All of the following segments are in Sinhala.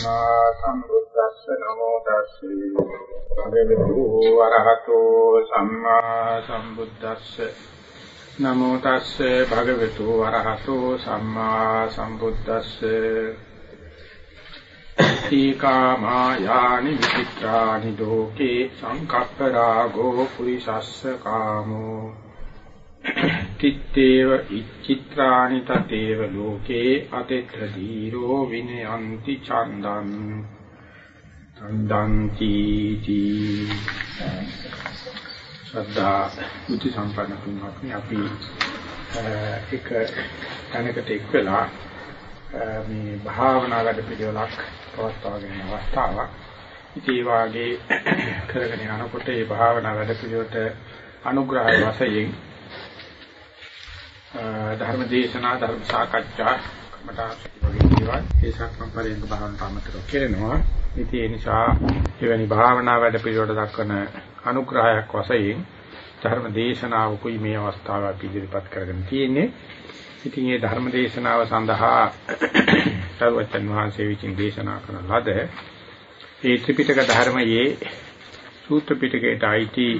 සම්මා සම්බුද්දස්ස නමෝ තස්සේ. භගවතු වරහතෝ සම්මා සම්බුද්දස්ස. නමෝ තස්සේ භගවතු වරහතෝ සම්මා සම්බුද්දස්ස. සීකාමායානි විචිත්‍රානි ලෝකේ සංකප්ප රාගෝ පුරිසස්ස කාමෝ. තිත්තේව ඉච්චිත්‍රානි තතේව ලෝකේ අතෙත්‍ර දීරෝ විනයන්ති චන්දං චන්දන්ති තී සද්දා මුති සම්පන්න තුන්වත්නි අපි එක තැනකට එක් වෙලා මේ භාවනා වැඩ පිළිවෙලක් පවත්වාගෙන යන අවස්ථාවක්. ඉතින් ඒ වාගේ කරගෙන යනකොට මේ භාවනා වැඩ පිළිවෙලට අනුග්‍රහය වශයෙන් ධර්ම දේශනා ධර්ම සාකච්ඡා කමටා වගේ දේවල් ඒ සක්මන් පරියන්ක භාවනාවට අමතරව කෙරෙනවා. ඉතින් ඒ නිසා එවැනි භාවනා වැඩ පිළිවෙලට දක්වන අනුග්‍රහයක් වශයෙන් ධර්ම දේශනාවකුයි මේ අවස්ථාව අපි ඉදිරිපත් කරගෙන තියෙන්නේ. ඉතින් මේ ධර්ම දේශනාව සඳහා සර්වචන් වහන්සේ විසින් දේශනා කරන ලද ඒ ත්‍රිපිටක ධර්මයේ සූත්‍ර පිටකයට අයිති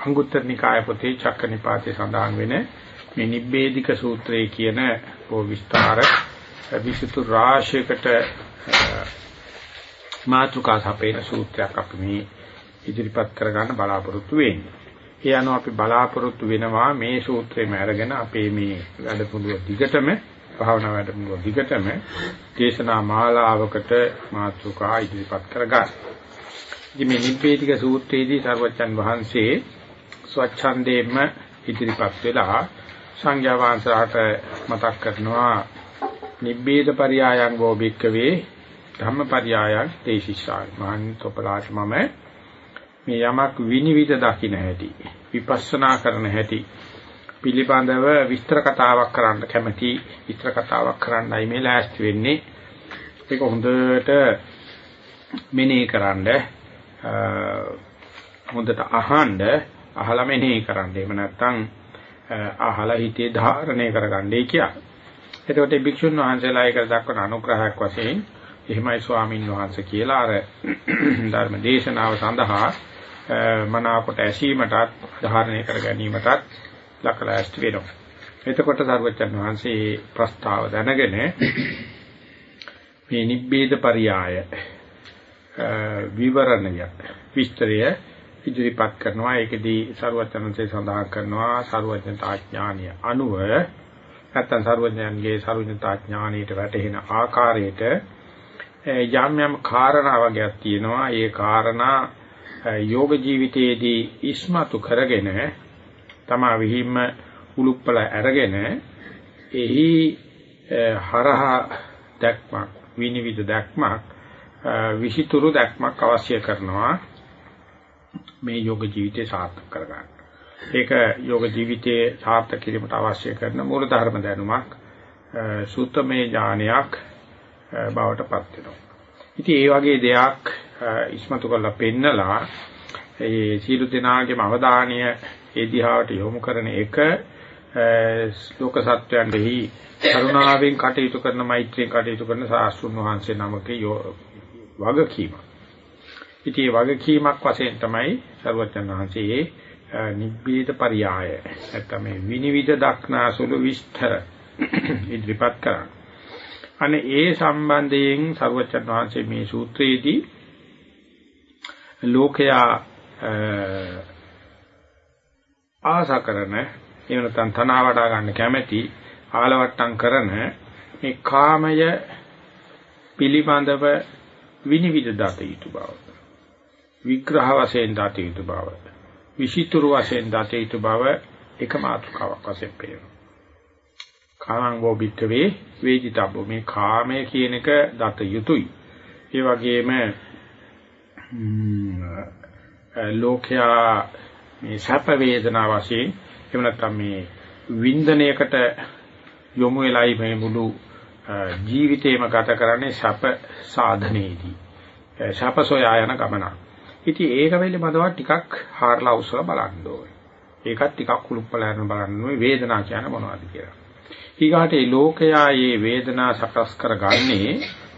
අංගුත්තර නිකාය පොතේ චක්කනිපාතේ සඳහන් වෙන මේ නිබ්බේධික සූත්‍රය කියන ඕ විස්තර විසුතු රාශියකට මාතුකා සපේන සූත්‍රයක් අපි මේ ඉදිරිපත් කරගන්න බලාපොරොත්තු වෙන්නේ. ඒ අනුව අපි බලාපොරොත්තු වෙනවා මේ සූත්‍රයම අරගෙන අපේ මේ වැඩමුළුව දිගටම භාවනා වැඩමුළුව දිගටම දේශනා මාලාවකට මාතෘකා ඉදිරිපත් කරගන්න. ඉතින් මේ නිබ්බේධික සූත්‍රයේදී සර්වචන් වහන්සේ ස්වච්ඡන්දයෙන්ම ඉදිරිපත් වෙලා සංඝයා වහන්සේලාට මතක් කරනවා නිබ්බේධ පරියායන් ගෝ බික්කවේ ධම්මපරියායන් තේසිසායි මහන්තොපලාට මම මේ යමක් විනිවිද දකින්න හැටි විපස්සනා කරන හැටි පිළිබඳව විස්තර කතාවක් කරන්න කැමැති විස්තර කතාවක් කරන්නයි මේ ලෑස්ති වෙන්නේ. ඒක හොඳට මෙනෙහි කරන්න හොඳට අහන්න අහලා මෙනෙහි කරන්න. එහෙම නැත්නම් අහලා හිතේ ධාරණය කරගන්නයි කියලා. එතකොට භික්ෂුන් වහන්සේලා ඒක දක්වන අනුග්‍රහයක් වශයෙන් එහෙමයි ස්වාමින් වහන්සේ කියලා අර ධර්ම දේශනාව සඳහා මනාවකට ඇසීමටත් ධාරණය කර ගැනීමටත් ලකලාස්ති වෙනවා. එතකොට සර්වචන් වහන්සේ ප්‍රස්තාව දැනගෙන මේ නිබ්බේද පරියාය විවරණය විස්තරය ඉදිරිපත් කරනවා. ඒකෙදී සරුවචනන්සේ සඳහන් කරනවා සරුවචනතා ඥානිය අනුව නැත්තම් සරුවඥයන්ගේ සරුවචනතා ඥානියට වැටෙන ආකාරයට යම් යම් කාරණා වගේක් තියෙනවා. ඒ කාරණා යෝග ජීවිතයේදී ඉස්මතු කරගෙන තමා විහිම්ම උලුප්පල අරගෙන එහි හරහා දැක්මක් විනිවිද දැක්මක් විහිතුරු දැක්මක් අවශ්‍ය කරනවා. මේ යෝග ජීවිතය සාර්ථක කරගන්න. ඒක යෝග ජීවිතයේ සාර්ථක කිරීමට අවශ්‍ය කරන මූල ධර්ම දැනුමක් සූත්‍රමය ඥානයක් බවට පත් වෙනවා. ඉතින් ඒ වගේ දෙයක් ඉස්මතු කරලා පෙන්නලා ඒ සීල දිනාගේම අවධානය ඒ දිහාට යොමු කරන එක ලෝක සත්‍යයන්ෙහි කරුණාවෙන් කටයුතු කරන මෛත්‍රියෙන් කටයුතු කරන සාස්තුන් වහන්සේ නමක වගකීමක්. ඉතින් මේ වගකීමක් වශයෙන් තමයි සරුවචන් වහන්සේ නිබ්බේද පරියාය නැත්නම් මේ විනිවිද දක්නා සුළු විස්තර ඉදිරිපත් කරා. අනේ ඒ සම්බන්ධයෙන් සරුවචන් වහන්සේ මේ සූත්‍රයේදී ලෝකයා ආශා කරන එහෙම නැත්නම් තනවා වඩා ගන්න කැමැති ආලවට්ටම් කරන මේ කාමය පිළිබඳව විනිවිද දත යුතු බව. විග්‍රහ වශයෙන් දත යුතු බව විචිතුරු වශයෙන් දත යුතු බව එක මාතෘකාවක් වශයෙන් පේනවා. කාමං වෝබික්කවේ වේදිතබ්බෝ මේ කාමය කියන එක දත යුතුයි. ඒ වගේම ලෝකයා මේ සැප වේදනා වශයෙන් එහෙම නැත්නම් මේ වින්දනයකට යොමු වෙලයි මේ මුළු ජීවිතේම ගත කරන්නේ සැප සාධනයේදී. සැප සොයා යන ගමනක්. ඉතින් ඒක පිළිබඳව ටිකක් හාරලා උස්සලා බලන්න ඕනේ. ඒකත් ටිකක් කුළුප්පලා යන බලන්න ඕනේ වේදනාව කියන්නේ මොනවද කියලා. ඊගාට මේ ලෝකයා මේ වේදනා සකස් කරගන්නේ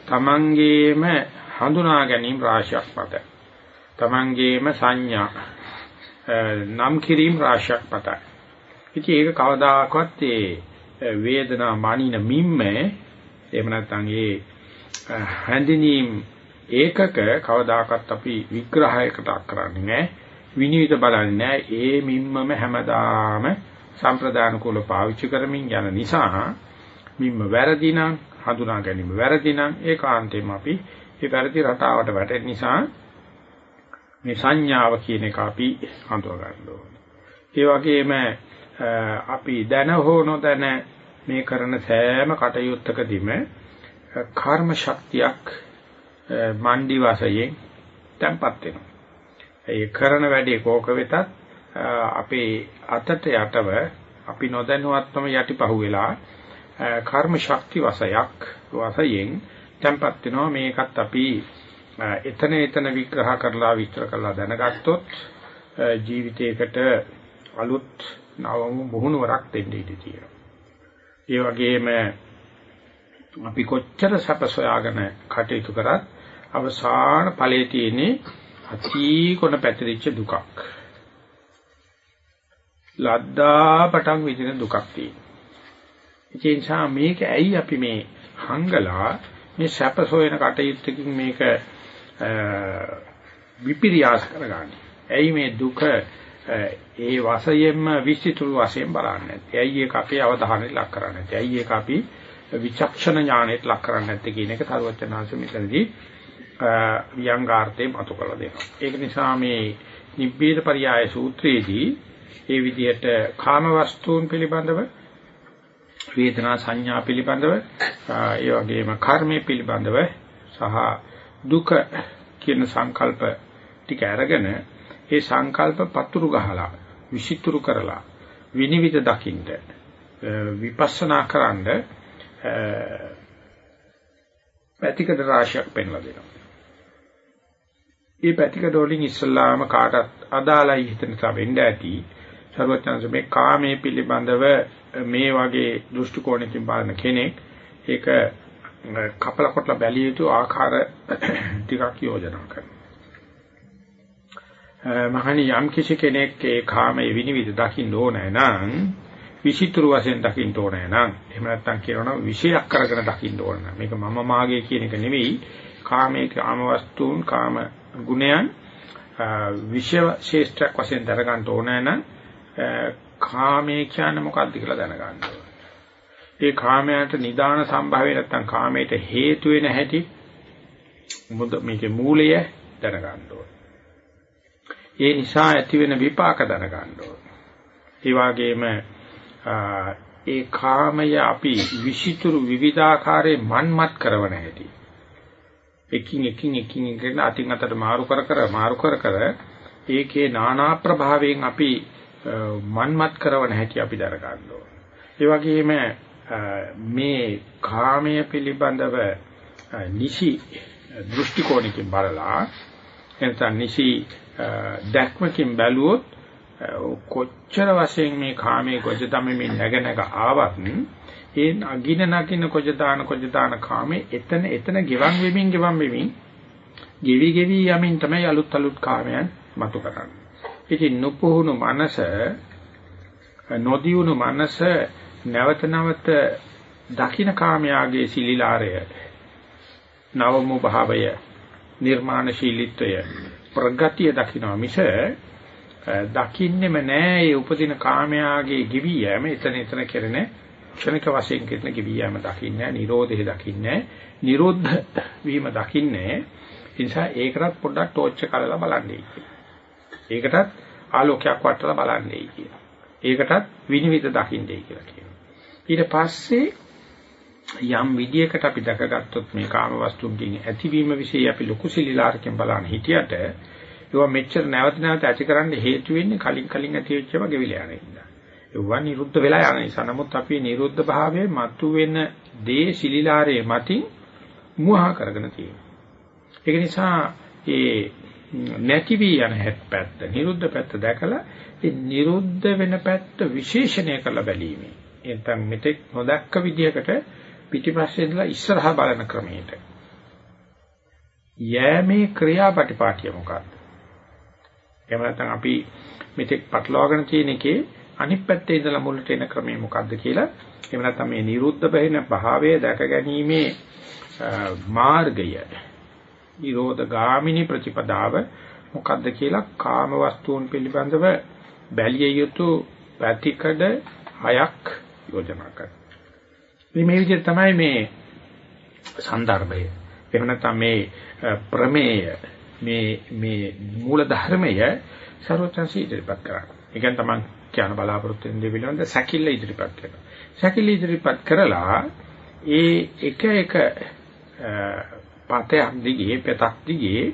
තමන්ගේම හඳුනා ගැනීම රාශියක් මත තමන්ගේම සංඥා නම් කිරීම රාශියක් මතයි. ඉතින් ඒක කවදාකවත් ඒ වේදනා මානින මිම්ම එහෙම නැත්නම් ඒ හැඳිනීම් ඒකක කවදාකවත් අපි විග්‍රහයකට අක් කරන්නේ නැහැ. විනිවිද බලන්නේ නැහැ. ඒ මිම්මම හැමදාම සම්ප්‍රදාන කුල පාවිච්චි කරමින් යන නිසා මිම්ම වැරදි නම් හඳුනා ගැනීම වැරදි නම් ඒකාන්තයෙන්ම අපි ඒ වැරදි රටාවට වැටෙන නිසා මේ සංඥාව කියන එක අපි හඳුනා ගන්න ඕනේ. ඒ වගේම අපි දැන හෝ නොදැන මේ කරන සෑම කටයුත්තකදීම කර්ම ශක්තියක් මණ්ඩි වශයෙන් තැම්පත් වෙනවා. ඒ කරන වැඩේ කෝක වෙතත් අපේ අතට යටව අපි නොදැනුවත්වම යටිපහුවෙලා කර්ම ශක්ති වශයක් වශයෙන් තැම්පත් වෙනවා මේකත් අපි එතන එතන විග්‍රහ කරලා විස්තර කරලා දැනගත්තොත් ජීවිතයකට අලුත් නවම මුහුණුවරක් දෙන්න ඉඩ තියෙනවා. ඒ වගේම අපි කොච්චර සැප සොයාගෙන කටයුතු කරත් අවසාන ඵලයේ තියෙන්නේ අතීකොණ පැතිරිච්ච දුකක්. ලද්දා පටන් විදින දුකක් තියෙනවා. ඒ නිසා මේක ඇයි අපි මේ හංගලා මේ සැප සොයන කටයුත්තකින් මේක විපිරියාස කරගන්නේ. ඇයි මේ දුක ඒ වශයෙන්ම විස්තෘත වශයෙන් බලන්නේ. ඇයි ඒක අපේ අවධානය ලක් කරන්නේ. ඇයි ඒක අපි විචක්ෂණ ඥානෙට ලක් කරන්නේ නැත්තේ කියන එක තරුවචනාංශ මෙතනදී ව්‍යංගාර්ථයෙන් අතු කළ දෙනවා. ඒක නිසා මේ නිබ්බේද පරියාය සූත්‍රයේදී ඒ විදිහට කාම වස්තුන් පිළිබඳව වේදනා සංඥා පිළිබඳව ඒ වගේම කර්මයේ පිළිබඳව සහ දුක කියන සංකල්ප ටික අරගෙන ඒ සංකල්ප පතුරු ගහලා විසිතුරු කරලා විනිවිද දකින්න විපස්සනා කරන්න පැතිකඩ රාශියක් පෙන්ලා දෙනවා. මේ පැතිකඩ වලින් ඉස්සල්ලාම කාටත් අදාළයි හිතන වෙන්න ඇති. සර්වඥාන්ස මේ කාමයේ පිළිබඳව මේ වගේ දෘෂ්ටි කෝණයකින් බලන කෙනෙක් ඒක කපල කොටලා බැලිය යුතු ආකාර ටිකක් යෝජනා කරනවා. මහණි යම් කිසි කෙනෙක් ඒ කාමයේ විනිවිද දකින්න ඕනේ නම් විචිත්‍ර වශයෙන් දකින්න ඕනේ නම් එහෙම නැත්නම් කියනවා විශේෂයක් කරගෙන දකින්න ඕන නම් මේක මම මාගේ කියන එක නෙවෙයි කාමයේ කාම වස්තුන් කාම ගුණයන් විශේෂ වශයෙන් දරගන්න ඕනේ නම් කාමයේ කියන්නේ මොකක්ද කියලා දැනගන්න ඕනේ. ඒ කාමයට නිදාන සම්භාවය නැත්තම් කාමයට හේතු වෙන හැටි මුද මේකේ මූලය දැනගන්න ඕනේ. ඒ නිසා ඇති වෙන විපාක දැනගන්න ඕනේ. ඒ වගේම ඒ කාමය අපි විෂිතුරු විවිධාකාරයේ මන්මත් කරවන හැටි. එකින් එකින් එකින් එකින් අතින් අතට මාරු කර කර මාරු කර කර ඒකේ নানা ප්‍රභාවයෙන් අපි මන්මත් කරවන හැටි අපි දර ගන්න ඕනේ. ඒ වගේම මේ කාමය පිළිබඳව නිසි දෘෂ්ටි කෝණකින් බලලා එතන නිසි දැක්මකින් බැලුවොත් කොච්චර වශයෙන් මේ කාමයේ ගොජ තමමින් නැග නැග ආවත් ඒ නගින නගින කොජ දාන කොජ දාන කාමේ එතන එතන ගෙවන් වෙමින් ගෙවන් වෙමින් ගෙවි ගෙවි යමින් තමයි අලුත් අලුත් කාමයන් මතු කරන්නේ. ඉතින් නුපුහුණු මනස නොදියුණු මනස නැවත නැවත දකින්න කාමයාගේ සිලිලාරය නවමු භාවය නිර්මාණශීලීත්වය ප්‍රගතිය දකින්න මිස දකින්නෙම නෑ ඒ උපදින කාමයාගේ ගිවි යෑම එතන එතන කෙරෙන ක්ෂණික වශයෙන් කෙරෙන ගිවි යෑම දකින්නේ නිරෝධය දකින්නේ නිරෝධ වීම දකින්නේ ඒ නිසා ඒකටත් පොඩ්ඩක් ටෝච් එක කරලා බලන්නේ ඒකටත් ආලෝකයක් වටලා බලන්නේ කියලා. ඒකටත් විනිවිද දකින්නේ කියලා කියනවා. ඊට පස්සේ යම් විදියකට අපි දැකගත්තොත් මේ කාම වස්තුන්ගෙන් ඇතිවීම વિશે අපි ලොකු සිලිලාරකින් බලන හිටියට ඒවා මෙච්චර නැවත නැවත ඇතිකරන්න හේතු වෙන්නේ කලින් කලින් ඇතිවෙච්චව ගෙවිලා යන නිසා. ඒවා නිරුද්ධ වෙලා යන නිසා. නමුත් අපි නිරුද්ධ භාවයේ මතු වෙන දේ සිලිලාරයේ මතින් මුවහා කරගෙන තියෙනවා. ඒක නිසා ඒ නැති වී යන හැප්පැත්ත නිරුද්ධ පැත්ත දැකලා ඒ නිරුද්ධ වෙන පැත්ත විශේෂණය කරලා බැලීමේ එතන මෙතෙක් නොදැක්ක විදියකට පිටිපස්සේ ඉඳලා ඉස්සරහා බලන ක්‍රමයට යෑමේ ක්‍රියාපටිපාටිය මොකක්ද? එහෙම නැත්නම් අපි මෙතෙක් පටලවාගෙන තියෙන එකේ අනිත් පැත්තේ ඉඳලා මුලට එන ක්‍රමය මොකක්ද කියලා එහෙම නැත්නම් මේ නිරුද්ධ බහින භාවය දැක ගැනීමේ මාර්ගය නිරෝධ ගාමිනී ප්‍රතිපදාව මොකක්ද කියලා කාම වස්තුන් පිළිබඳව බැලිය යුතු පැතිකඩ හයක් යෝජනා කරනවා. මේ විදිහට තමයි මේ සන්දර්භය. එහෙම නැත්නම් මේ ප්‍රමේය මේ මේ මූල ධර්මය ਸਰවඥසී ඉදිරිපත් කරන්නේ. ඒ කියන්නේ තමන් කියන බලාපොරොත්තු වෙන දේ පිළිබඳ සැකිල්ල ඉදිරිපත් කරනවා. සැකිල්ල ඉදිරිපත් කරලා ඒ එක එක පතයක් දිගේ පතක් දිගේ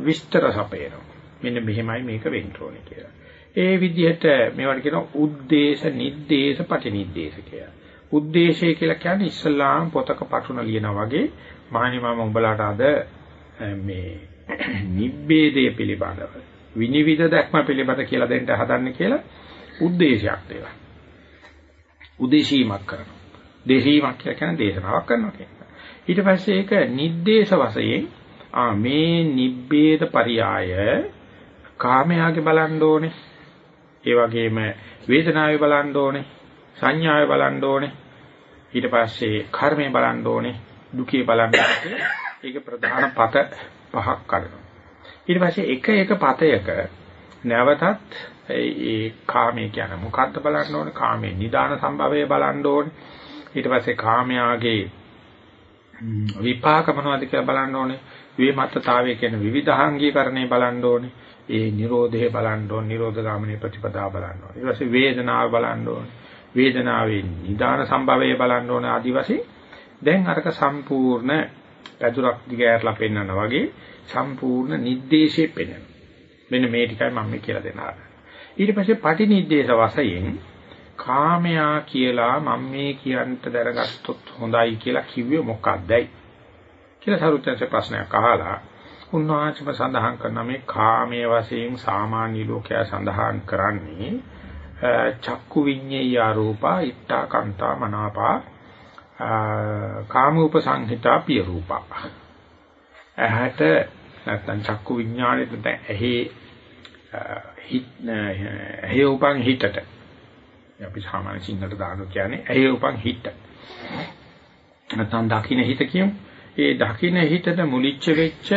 විස්තර සපයනවා. මෙන්න මෙහෙමයි මේක වෙන්න ඕනේ කියලා. ඒ විදිහට මේවට කියනවා උද්දේශ නිද්දේශ පටිනිද්දේශ කියලා. උද්දේශය කියලා කියන්නේ ඉස්ලාම් පොතක පටුන ලියනා වගේ මහණි මම උඹලාට අද මේ නිබ්බේදය පිළිබඳව විනිවිද දැක්ම පිළිබඳ කියලා දෙන්න හදන්නේ කියලා උද්දේශයක් දේවා. උදේශීමක් කරනවා. දේශීමක් කියලා කියන්නේ දේශනාවක් කරනවා කියන්නේ. ඊට පස්සේ ඒක නිද්දේශ වශයෙන් ආ මේ නිබ්බේද පරියාය කාමයාගේ බලන්න ඕනේ. ඒ වගේම වේදනාවේ බලන්න ඕනේ. සංඥාවේ බලන්න ඕනේ. ඊට පස්සේ කර්මයේ බලන්න ඕනේ. දුකේ බලන්න ඕනේ. ඒක ප්‍රධාන පත පහක් කරනවා. ඊට පස්සේ එක එක පතයක නැවතත් ඒ කාමයේ කියන මොකද්ද බලන්න ඕනේ? කාමයේ නිදාන සම්භවය බලන්න ඕනේ. ඊට පස්සේ කාමයාගේ විපාක මොනවද කියලා බලන්න ඕනේ. විමත්තතාවය කියන විවිධාංගීකරණය බලන්න ඕනේ. ඒ Nirodhe බලන්න ඕනේ Nirodha ගාමිනී ප්‍රතිපදාව බලන්න ඕනේ. ඊට පස්සේ වේදනාව බලන්න ඕනේ. වේදනාවේ නිදාන සම්භවය බලන්න ඕනේ ආදි වශයෙන් දැන් අරක සම්පූර්ණ පැදුරක් දිගෑරලා පෙන්වනා වගේ සම්පූර්ණ නිर्देशය පෙන්වන. මෙන්න මේ ටිකයි මම මේ කියලා දෙන්න ආරම්භ. ඊට පස්සේ පටිනිද්දේශ වශයෙන් කාමයා කියලා මම මේ කියන්ට දරගත්තොත් හොඳයි කියලා කිව්වේ මොකක්දයි කියලා සරුවත්යන්සේ ප්‍රශ්නයක් අහලා උන්වහන්සේම සඳහන් කරන මේ කාමයේ වශයෙන් සාමාන්‍ය ලෝකයා සඳහන් කරන්නේ චක්කු විඤ්ඤේය රූපා ඉත්තා කාන්තා මනාපා කාමූප සංහිතා පිය රූපා ඇහැට නැත්නම් චක්කු විඥානෙට නැත්නම් ඇහි හිත් ඇහි උපන් හිතට. අපි සාමාන්‍ය සිංහලට දානවා කියන්නේ ඇහි උපන් හිත. නැත්නම් දකින්න හිත කියමු. ඒ දකින්න හිතට මුලිච්ච වෙච්ච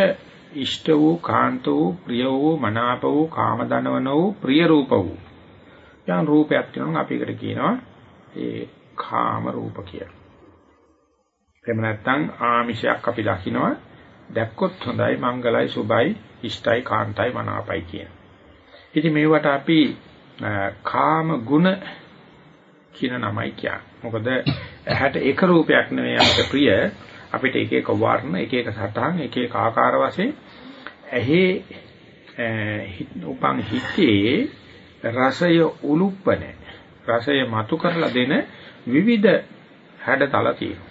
ඉෂ්ට වූ කාන්ත වූ ප්‍රිය වූ මනාප වූ කාම දනවන වූ ප්‍රිය රූප වූ. යම් රූපයක් තියෙනවා අපි ඒකට කියනවා ඒ කාම රූප කියලා. එහෙම නැත්නම් ආමිෂයක් අපි දකිනවා. දැක්කොත් හොඳයි මංගලයි සුබයි ඉෂ්ටයි කාන්තයි මනාපයි කියන. ඉතින් මේවට අපි කාම ගුණ කියන නමයි කියන්නේ. මොකද ඇහැට එක රූපයක් නෙවෙයි අපිට ප්‍රිය අපිට එක එක වර්ණ එක එක සටහන් එක එක ආකාර වශයෙන් ඇහි උපන් හිතේ රසය උලුප්පන රසය මතු කරලා දෙන විවිධ හැඩතල තියෙනවා.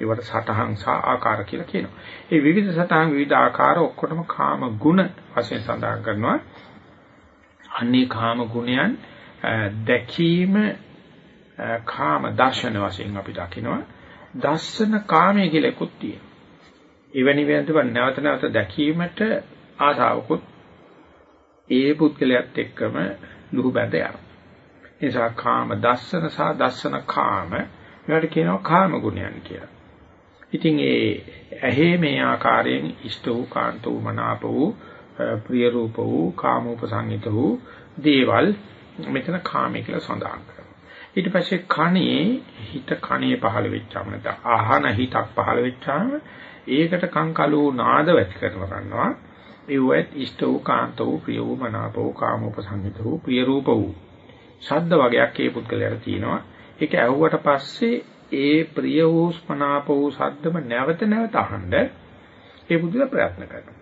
ඒවට සටහන් සහ ආකාර කියලා කියනවා. මේ විවිධ සටහන් විවිධ ආකාර ඔක්කොටම කාම ගුණ වශයෙන් සඳහන් කරනවා. අන්නේ කාම ගුණයන් දැකීම කාම දර්ශන වශයෙන් අපි දකිනවා. දර්ශන කාමයේ කියලා එකක් තියෙනවා. එවැනි වෙනතුව නැවත නැවත දැකීමට ආසාවකුත් ඒ පුද්ගලයාත් එක්කම ලුහු බැඳ යනවා. නිසා කාම දර්ශන සහ දර්ශන කාම මේවට කියනවා කාම ගුණයන් කියලා. ඉතින් ඒ ඇහි මේ ආකාරයෙන් ඉෂ්ට වූ කාන්ත වූ මනාප වූ ප්‍රිය රූප වූ කාමෝපසංගිත වූ දේවල් මෙතන කාමයේ කියලා සඳහන් කරනවා. ඊට පස්සේ කණේ හිත කණේ පහළ වෙච්චාම නැත්නම් ආහන හිතක් පහළ වෙච්චාම ඒකට කංකලෝ නාද වැටි කරනවා. ඒවෙත් ඉෂ්ට වූ කාන්ත වූ ප්‍රිය වූ මනාප වූ කාමෝපසංගිත වූ ප්‍රිය රූප වූ ශබ්ද වගේක් ඒ පුද්ගලයාට තියෙනවා. ඒක ඇහුවට පස්සේ ඒ ප්‍රිය වූ ස්මනාප වූ සද්දම නැවත නැවත අහන්න ඒ බුදුලා ප්‍රයත්න කරනවා.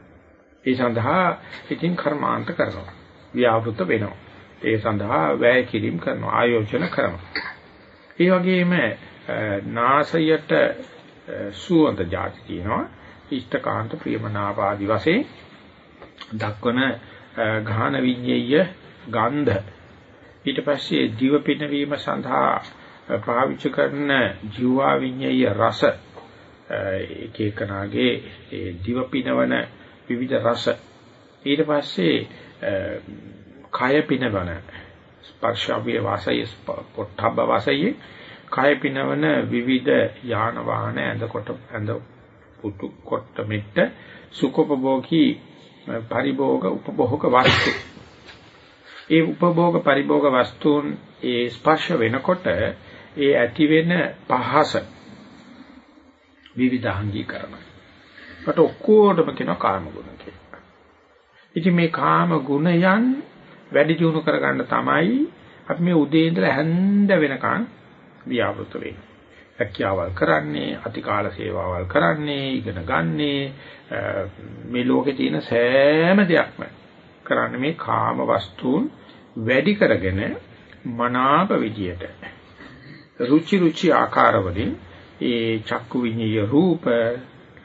ඒ සඳහා ඉතින් කර්මාන්ත කරනවා. ව්‍යාවෘත වෙනවා. ඒ සඳහා වැය කිරීම කරනවා. ආයෝජන කරනවා. ඒ වගේම නාසයට සුවඳ જાති තියෙනවා. ඉෂ්ඨකාන්ත ප්‍රියමනාප ආදි වශයෙන් දක්වන ගාහන විඤ්ඤය ගන්ධ ඊට පස්සේ දිව පිනවීම සඳහා පාවිච්චි කරන ජීවා විඤ්ඤය රස එක එකනාගේ ඒ දිව පිනවන විවිධ රස. ඊට පස්සේ කය පිනවන ස්පර්ශාවිය වාසය පොට්ටබ්බ වාසය. කය පිනවන විවිධ යාන වාහන ඇඳකොට ඇඳ පුතු කොට මෙට්ට සුඛෝපභෝගී පරිභෝග උපභෝග වස්තු. ඒ උපභෝග පරිභෝග වස්තුන් ඒ ස්පර්ශ වෙනකොට ඒ ඇති වෙන පහස විවිධාංගීකරණය. කට ඔක්කොටම කියනවා කාම ගුණ කියලා. ඉතින් මේ කාම ගුණයන් වැඩි දියුණු කරගන්න තමයි අපි මේ උදේ ඉඳලා හැන්ද වෙනකන් ව්‍යාපෘත වෙන්නේ. රැකියාවල් කරන්නේ, අතිකාල සේවාවල් කරන්නේ, ඉගෙන ගන්නේ මේ ලෝකේ තියෙන සෑම දෙයක්ම කරන්නේ මේ කාම වස්තුන් වැඩි කරගෙන මනාප විදියට රුචි රුචි ආකාර වලින් ඒ චක්කු විඤ්ඤය රූප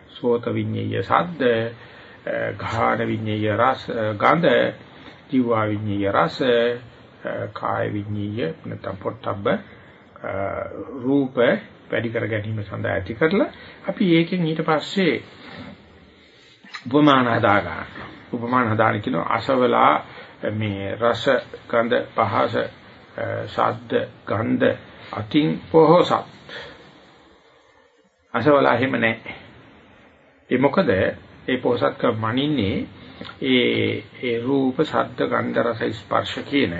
සෝත විඤ්ඤය ශබ්ද ගාහන විඤ්ඤය රස ගන්ධ ජීවා විඤ්ඤය රස කාය විඤ්ඤය නැත්නම් පොට්ටබ්බ රූප වැඩි කර ගැනීම සඳහා ඇති කරලා අපි ඒකෙන් ඊට පස්සේ උපමාන හදා ගන්න. උපමාන හදාන කියන අසවලා මේ රස ගන්ධ පහස ශබ්ද ගන්ධ අතින් පොහොසත් අසවලා එහෙම නැහැ. ඒ මොකද ඒ පොහොසත්ක මනින්නේ ඒ ඒ රූප ශබ්ද ගන්ධ රස ස්පර්ශ කියන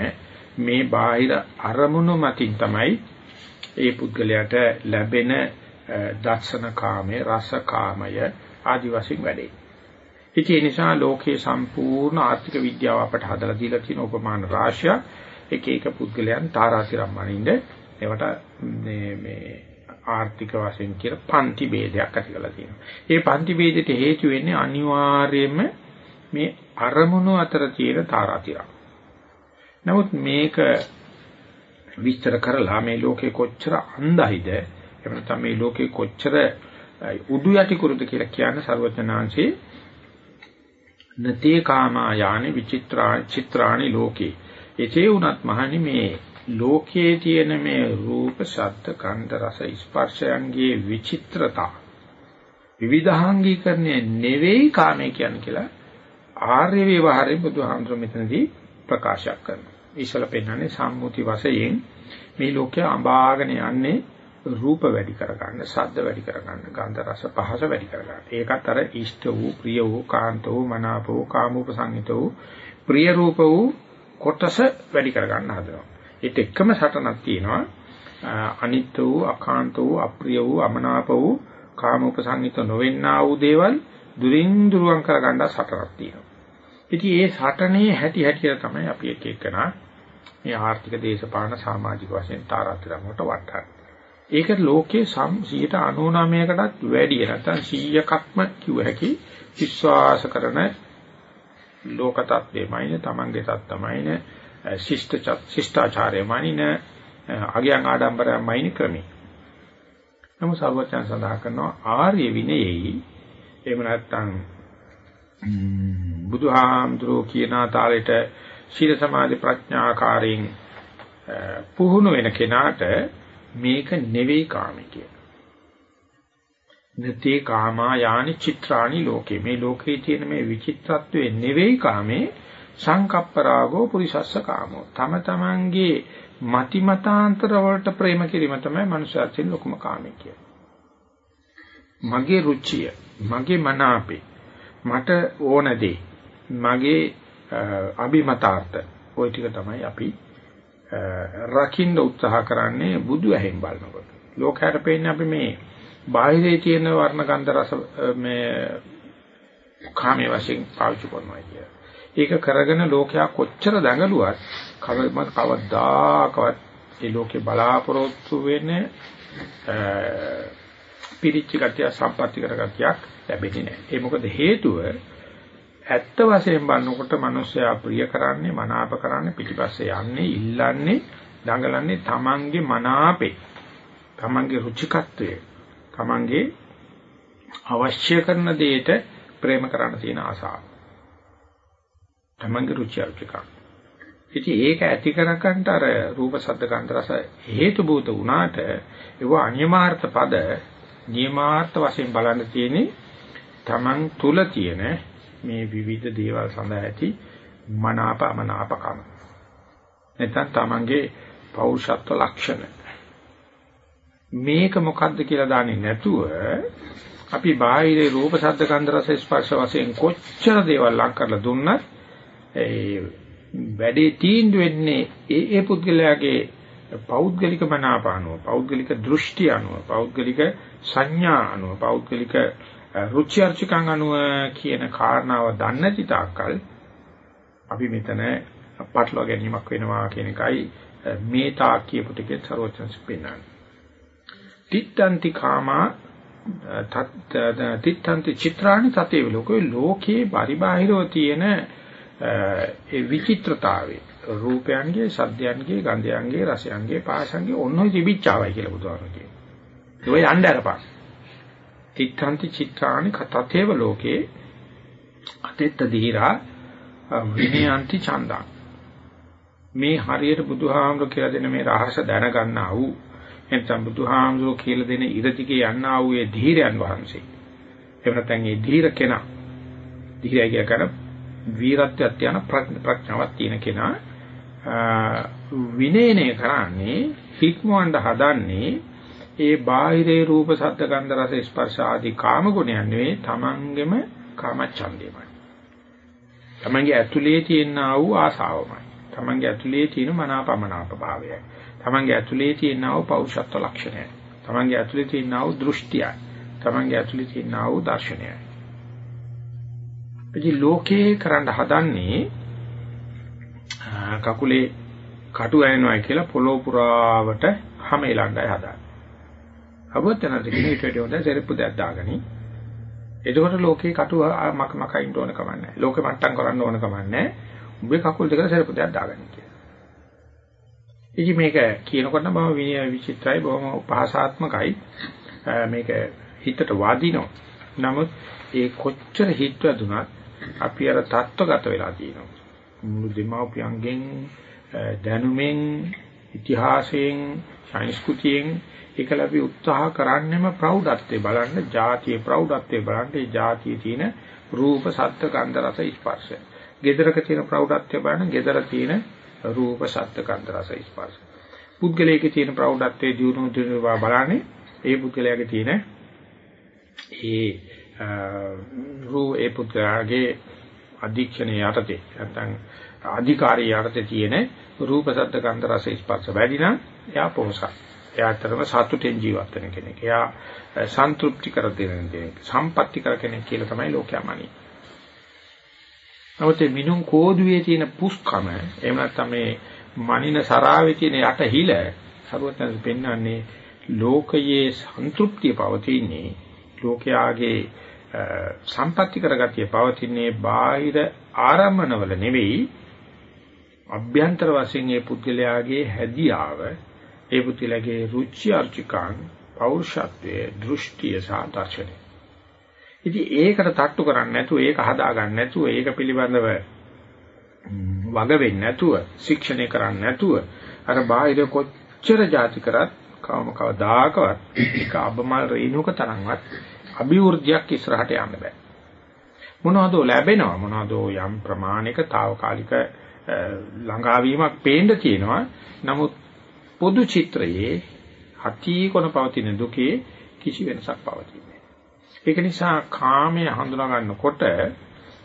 මේ බාහිර අරමුණු මතින් තමයි ඒ පුද්ගලයාට ලැබෙන දර්ශන කාමයේ රස කාමය ආදි වශයෙන් වැඩේ. ඉතින් ඒ නිසා ලෝකයේ සම්පූර්ණ ආර්ථික විද්‍යාව අපට හදලා දීලා තියෙන උපමාන රාශිය එක එක පුද්ගලයන් තාරාතිරම් මනින්ද ඒවට මේ ආර්ථික වශයෙන් කියලා පන්ති ભેදයක් ඇති කරලා තියෙනවා. ඒ පන්ති ભેදයට හේතු වෙන්නේ අනිවාර්යයෙන්ම මේ අරමුණු අතර තියෙන තාරාතිරක්. නමුත් මේක විස්තර කරලා මේ ලෝකේ කොච්චර අන්ධයිද එහෙම නැත්නම් මේ ලෝකේ කොච්චර උඩු යටි කුරුද කියලා කියන ਸਰවඥාන්සේ නතේ කාමා යානි විචිත්‍රා චිත්‍රානි ලෝකේ එසේ වුණත් මහනි මේ ලෝකයේ තියෙන මේ රූප ශබ්ද ගන්ධ රස ස්පර්ශයන්ගේ විචිත්‍රතා විවිධාංගීකරණය නෙවෙයි කාමය කියන්නේ කියලා ආර්ය විවහාරේ බුදුහාමුදුරුවෝ මෙතනදී ප්‍රකාශ කරනවා ඉස්සල පෙන්වන්නේ සම්මුති වශයෙන් මේ ලෝකය අඹාගෙන යන්නේ රූප වැඩි කරගන්න, ශබ්ද වැඩි කරගන්න, ගන්ධ රස පහස වැඩි කරගන්න. ඒකත් අර ඉෂ්ට වූ, ප්‍රිය වූ, කාන්ත වූ, මනාප වූ, කාමෝපසංහිත වූ, ප්‍රිය රූප වූ කොටස වැඩි කරගන්න හදනවා. ඒත් එක්කම සටනක් තියෙනවා. අනිත්‍ය වූ, අකාන්ත වූ, අප්‍රිය වූ, අමනාප වූ, කාමෝපසංහිත නොවෙන්නා වූ දේවල් දුරින් දුරවන් කරගන්න සටනක් තියෙනවා. ඉතින් ඒ සටනේ හැටි හැටියට තමයි අපි එක එකනා මේ ආර්ථික දේශපාලන සමාජික වශයෙන් තාරාතිරම් වලට වටහන්නේ. ඒක ලෝකයේ 99කටත් වැඩි නැත්නම් 100ක්ම කිව්ව හැකි විශ්වාස කරන ලෝක තත්ත්වෙමයිනේ තමන්ගේ තත්ත්වමයිනේ ශිෂ්ට ශිෂ්ටාචාරයමයිනේ අගයන් ආඩම්බරයමයිනේ ක්‍රමී. නමුත් සර්වචන් සඳහන් කරනවා ආර්ය විනයෙහි එහෙම නැත්නම් බුදුහාමුදුරෝ කියන තාලෙට සීල සමාධි ප්‍රඥාකාරයෙන් පුහුණු වෙන කෙනාට මේක නෙවෙයි කාමය කියන. නතේ කාමා යානි චිත්‍රාණි ලෝකේ මේ ලෝකේ තියෙන මේ විචිත්‍රත්වයේ නෙවෙයි කාමේ සංකප්පරාගෝ පුරිසස්ස කාමෝ තම තමන්ගේ මති මතාන්තර වලට ප්‍රේම කිරීම තමයි මනුෂ්‍යයන් ලොකුම කාමය කියන්නේ. මගේ රුචිය, මගේ මනාපේ, මට ඕන දේ, මගේ අභිමතාර්ථ ওই ටික තමයි අපි රකින්න උත්සාහ කරන්නේ බුදු ඇහෙන් බලනකොට. ලෝකයට පේන්නේ අපි මේ බාහිරේ තියෙන වර්ණ ගන්ධ රස මේ කාමයේ වශයෙන් පාවිච්චි කරනවා කියලා. ඒක කරගෙන ලෝකයා කොච්චර දඟලුවත් කවමත් කවදාකවත් ඒ ලෝකේ බලාපොරොත්තු වෙන්නේ පිරිච්ච ගතිය සම්පත්‍ති කරගතියක් ලැබෙන්නේ නැහැ. ඒ මොකද හේතුව ඇත්ත වශයෙන් බලනකොට මිනිස්සයා ප්‍රිය කරන්නේ මනාප කරන්නේ පිටිපස්සේ යන්නේ ඉල්ලන්නේ දඟලන්නේ තමන්ගේ මනාපේ. තමන්ගේ රුචිකත්වයේ. තමන්ගේ අවශ්‍ය කරන දෙයට ප්‍රේම කරන්න තියෙන ආසාව. තමන්ගේ රුචි අරුචිකම් ඉතින් ඒක ඇති කරගන්නට අර රූප ශබ්ද ගන්ධ රස හේතු භූත වුණාට ඒව අනියමාර්ථ පද නියමාර්ථ වශයෙන් බලන්න තියෙන්නේ Taman තුල තියෙන මේ විවිධ දේවල් සඳහා ඇති මනාප අමනාපකම. නැත්නම් Tamanගේ පෞරුෂත්ව ලක්ෂණ. මේක මොකද්ද කියලා දන්නේ නැතුව අපි බාහිරේ රූප ශබ්ද ගන්ධ රස ස්පර්ශ වශයෙන් කොච්චර දේවල් ලං කරලා දුන්නත් ඒ වැඩේ තීන්දුව වෙන්නේ ඒ ඒ පුද්ගලයාගේ පෞද්ගලික මනාපානුව පෞද්ගලික දෘෂ්ටි අනුව පෞද්ගලික සංඥා අනුව පෞද්ගලික රුචි අරුචිකම් අනුව කියන කාරණාව දන්නේ නැති තාක්කල් අපි මෙතන පටලවා ගැනීමක් වෙනවා කියන එකයි මේ තාක් කියපු ටිකේ සරෝජන්ස් පෙන්නන්නේ. තිත්තන්ති කාමා තිත්තන්ති චිත්‍රාණි තතේ ලෝකේ ලෝකේ පරිබාහිරව තියෙන ඒ විචිත්‍රතාවේ රූපයන්ගේ, සද්දයන්ගේ, ගන්ධයන්ගේ, රසයන්ගේ, පාසයන්ගේ ඔන්නෝයි තිබිච්චාවයි කියලා බුදුහාම කියනවා. ඒ යන්න අරපන්. තිත්තන්ති චිත්‍රාණි කතතේව ලෝකේ අතෙත්ත දීරා විනයන්ති චන්දං. මේ හරියට බුදුහාමුදුර කියලා දෙන මේ රහස දැනගන්නා වූ එතන බුදුහාමුදුර කියලා දෙන ඉරතිකේ යන්නා වූ ඒ ධීරයන් වහන්සේ. එහෙම නැත්නම් ඒ ධීර කෙනා. ධීරය කියන වීරත්වයක් යන ප්‍රඥාවක් තියෙන කෙනා විනයනය කරන්නේ හික්මවන්න හදන්නේ ඒ බාහිරේ රූප සද්ද ගන්ධ රස ස්පර්ශ ආදී කාම ගුණයන් නෙවෙයි තමන්ගෙම කාමච්ඡන්දයමයි. තමන්ගේ ඇතුලේ තියෙනා වූ ආසාවමයි. තමන්ගේ ඇතුලේ තියෙන මනාපමනාප භාවයයි. තමන්ගේ ඇතුලේ තියෙනා වූ පෞරුෂත්ව ලක්ෂණයයි. තමන්ගේ ඇතුලේ තියෙනා වූ දෘෂ්ටියයි. තමන්ගේ ඇතුලේ තියෙනා වූ දර්ශනයයි. ඉතින් ලෝකේ කරන්න හදන්නේ කකුලේ කටු ඇනෙනවා කියලා පොළොව පුරාවට හැම එලණ්ඩයි හදාගන්න. අවබෝධනද කියන ඊට වඩා හොඳ සෙරප්පු දෙයක් දාගනි. එතකොට ලෝකේ කටු මක මක ඉන්න ඕන කම නැහැ. ලෝකෙ මට්ටම් කරන්න ඕන කම නැහැ. උඹේ කකුල් දෙකට සෙරප්පු දෙයක් දාගනි කියලා. ඉතින් මේක කියනකොට නම් බොහොම විචිත්‍රයි බොහොම උපහාසාත්මකයි. මේක හිතට වදිනවා. නමුත් ඒ කොච්චර හිත වැදුනත් අපි අර தত্ত্বගත වෙලා තියෙනවා. මුළු දෙමව්පියන්ගෙන් දැනුමෙන් ඉතිහාසයෙන් සංස්කෘතියෙන් ඒකල අපි උත්සාහ කරන්නෙම ප්‍රෞಢත්වයේ බලන්න ජාතිය ප්‍රෞಢත්වයේ බලන්න ඒ ජාතියේ තියෙන රූප සත්ත්ව ගන්ධ රස ස්පර්ශය. gedaraක තියෙන ප්‍රෞඩත්වය බලන gedara තියෙන රූප සත්ත්ව ගන්ධ රස ස්පර්ශ. පුද්ගලයේ තියෙන ප්‍රෞඩත්වයේ දියුණු දියුණු බලන්නේ ඒ පුද්ගලයාගේ තියෙන ඒ රූ ඒ පුත්‍රයාගේ අධීක්ෂණය යටතේ නැත්නම් අධිකාරිය යටතේ තියෙන රූප සද්ද ගන්ධ රස ස්පර්ශ වැඩි නම් එයා පොහසත්. එයා අතරම සතුටෙන් ජීවත් වෙන කෙනෙක්. එයා සන්තුෂ්ටි කර දෙන කෙනෙක්. සම්පත්‍ති කර කෙනෙක් කියලා තමයි ලෝකයා මනින්නේ. නමුත් මේ මිනුම් කෝදුවේ තියෙන පුස්කම එහෙම නැත්නම් මේ මනින සරාවේ තියෙන යට හිල සරුවත්න පෙන්වන්නේ ලෝකයේ සන්තුෂ්ටිය පවතින්නේ ලෝකයාගේ සම්පත්‍ති කරගතිය පවතින්නේ බාහිර ආරම්මනවල නෙවෙයි අභ්‍යන්තර වශයෙන් මේ පුද්ගලයාගේ හැදියාව ඒ පුද්ගලයාගේ රුචි අරුචිකං පෞරුෂත්වයේ දෘෂ්ටිය සහ දර්ශනය. ඉතින් ඒකට තට්ටු කරන්නේ නැතුව ඒක හදා ගන්න නැතුව ඒක පිළිබඳව වග වෙන්නේ නැතුව ශික්ෂණය කරන්නේ නැතුව අර බාහිර කොච්චර જાති කරත් කවම කවදාකවත් ඒක අබමල් රේණුක තරම්වත් අභිවෘද්ධියක් ඉස්සරහට යන්න බෑ. මොනවදෝ ලැබෙනවා මොනවදෝ යම් ප්‍රමාණික తాවකාලික ළඟාවීමක් පේන්න තියෙනවා. නමුත් පොදු චිත්‍රයේ හති කොන පවතින දුකේ කිසි වෙනසක් පවතින්නේ ඒක නිසා කාමය හඳුනා ගන්නකොට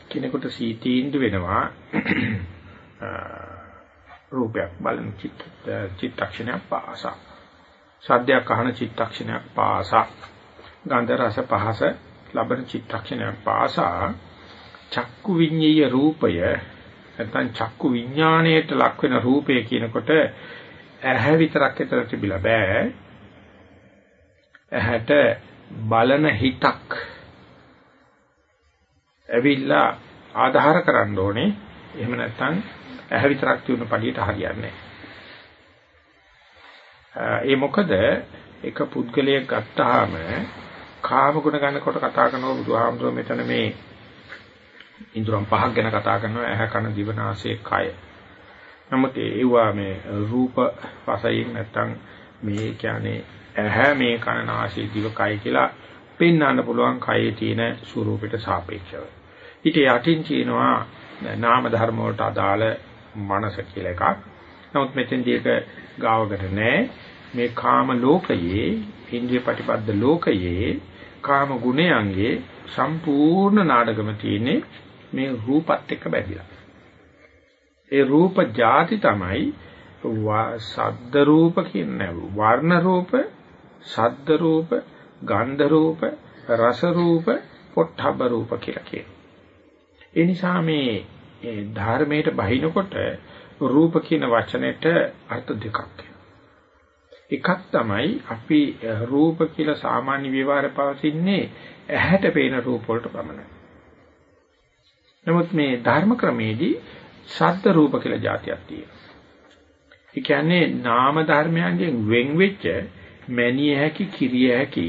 කෙනෙකුට සීතීන්දු වෙනවා රූපයක් බලන චිත්ත චිත්තක්ෂණයක් පාසා සද්දයක් අහන චිත්තක්ෂණයක් පාසා ගන්ධ රස පහස ලබන චිත්තක්ෂණයක් පාසා චක්කු විඤ්ඤය රූපය නැත්නම් චක්කු විඥාණයට ලක් වෙන රූපය කියනකොට ඇහැ විතරක් ඇතර තිබිලා බෑ. ඇහැට බලන හිතක් ඇවිල්ලා ආධාර කරන්න ඕනේ. එහෙම නැත්නම් ඇහැ විතරක් තියුණු පළියට හරියන්නේ ඒ මොකද? එක පුද්ගලයෙක් ගත්තාම කාම ගුණ ගන්නකොට කතා කරනවා බුදුහාමුදුරුවෝ මෙතන මේ ඉන්ද්‍රම් පහක් ගැන කතා කරනවා ඇහ කන දිව නාසය කය. නමුත් ඒවා මේ රූප වශයෙන් නැත්තම් මේ කියන්නේ ඇහැ මේ කන නාසය දිව කය කියලා පෙන්වන්න පුළුවන් කයේ තියෙන ස්වરૂපයට සාපේක්ෂව. ඊට යටින් කියනවා නාම ධර්ම වලට අදාළ මනස කියලා එකක්. නමුත් මෙතෙන්දී ඒක ගාවකට නැහැ. මේ කාම ලෝකයේ, ඉන්ද්‍රිය ප්‍රතිපද ලෝකයේ කාම ගුණයන්ගේ සම්පූර්ණ නාඩගම තියෙන්නේ මේ රූපත් එක්ක බැඳිලා. ඒ රූප ಜಾති තමයි සද්ද රූප කියන්නේ වර්ණ රූප, සද්ද රූප, ගන්ධ රූප, රස රූප, පොට්ටබ්බ රූප කියලා කියනවා. ඒ නිසා මේ ධර්මයට බහිනකොට රූප කියන වචනෙට අර්ථ දෙකක් එකක් තමයි අපි රූප කියලා සාමාන්‍ය විවහාරය පවතින්නේ ඇහැට පේන රූප වලට පමණයි. නමුත් මේ ධර්ම ක්‍රමේදී ශබ්ද රූප කියලා જાතියක් තියෙනවා. ඒ කියන්නේ නාම ධර්මයන්ගෙන් වෙන් වෙච්ච මැනිය හැකි කිරිය හැකි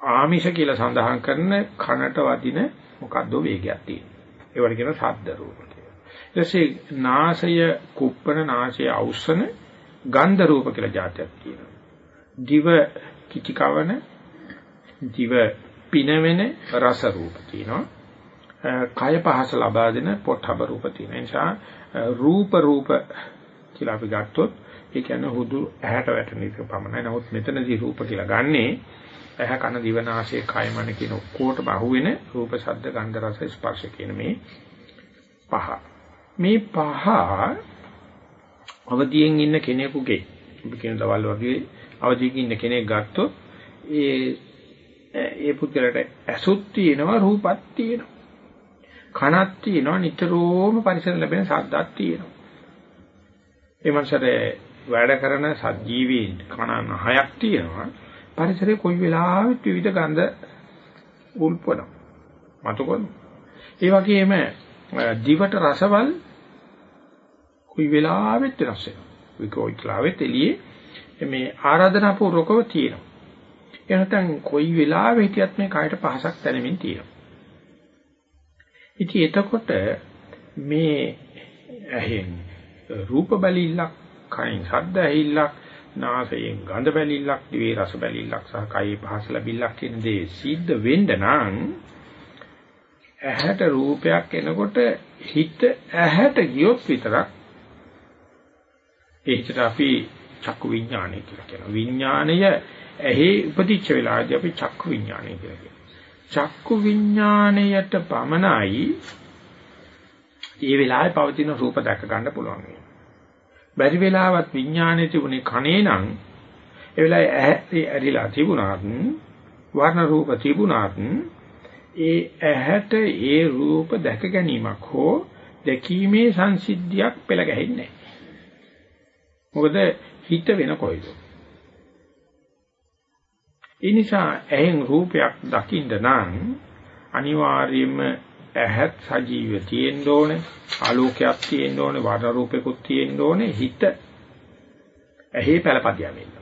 ආමිෂ කියලා සඳහන් කරන කනට වදින මොකද්ද වේගයක් තියෙනවා. ඒවට කියන ශබ්ද රූප කියලා. ඊට පස්සේ නාසය කුප්පන නාසය අවසන ගන්ධ රූප කියලා જાතියක් තියෙනවා. දිව කිචිකවන දිව පිනවෙන රස රූප තියෙනවා. කය පහස ලබා දෙන පොට්ටබ රූප තියෙන නිසා රූප රූප කියලා අපි ගත්තොත් ඒ කියන්නේ හුදු ඇහැට වැටෙන එක පමණයි. නමුත් මෙතනදී රූප කියලා ගන්නේ ඇහැ කන දිව නාසය කය මන කියන ඔක්කොටම අහුවෙන රූප ශබ්ද ගන්ධ රස ස්පර්ශ කියන මේ පහ. මේ පහ අවදියෙන් ඉන්න කෙනෙකුගේ අපි කියන දවල් වගේ අවදියෙන් ඉන්න කෙනෙක් ගත්තොත් ඒ ඒ පුද්ගලට ඇසුත් තියෙනවා රූපත් තියෙනවා. කනක් තියෙනවා නිතරම පරිසර ලැබෙන ශබ්දක් තියෙනවා. ඒ මනසට වැඩ කරන සජීවීන් කන හයක් තියෙනවා. පරිසරයේ කොයි වෙලාවෙත් විවිධ ගඳ උල්පනවා. මතකොත්. ඒ වගේම දිවට රසවල් කොයි වෙලාවෙත් වෙනස් වෙනවා. විකෝයි ක්ලාවෙත් එළියේ මේ ආරාධනා පූර්වකව තියෙනවා. ඒ නැත්නම් කොයි වෙලාවෙ හිටියත් මේ කායට පහසක් දැනෙමින් තියෙනවා. ඉතින් එතකොට මේ ඇහෙන් රූප බැලිල්ලක්, කයින් ශබ්ද ඇහිල්ලක්, නාසයෙන් ගඳ බැලිල්ලක්, දිවේ රස බැලිල්ලක් සහ කයේ පහස ලැබිල්ලක් කියන දේ සිද්ධ වෙන්න නම් ඇහැට රූපයක් එනකොට හිත ඇහැට ගියොත් විතරක් ඒ හිතට අපි චක්කු විඥානය කියලා කියනවා. විඥාණය ඇහි උපදිච්ච වෙලාවදී අපි චක්කු විඥානය කියලා කියනවා. චක්කු විඥාණයට පමණයි ඒ වෙලාවේ පවතින රූප දැක ගන්න පුළුවන්. බැරි වෙලාවත් විඥානයේ තිබුණේ කනේ නම් ඒ වෙලාවේ ඇහැ ඇරිලා තිබුණාත් වර්ණ රූප තිබුණාත් ඒ ඇහැට ඒ රූප දැක ගැනීමක් හෝ දැකීමේ සංසිද්ධියක් පෙළ ගැහෙන්නේ මොකද හිත වෙන කොයිද? ඒ නිසා ඇහෙන් රූපයක් දකින්න නම් අනිවාර්යයෙන්ම ඇහත් සජීව තියෙන්න ඕනේ ආලෝකයක් තියෙන්න ඕනේ වර්ණ රූපයකුත් තියෙන්න ඕනේ හිත ඇහි පළපදියා වෙන්න.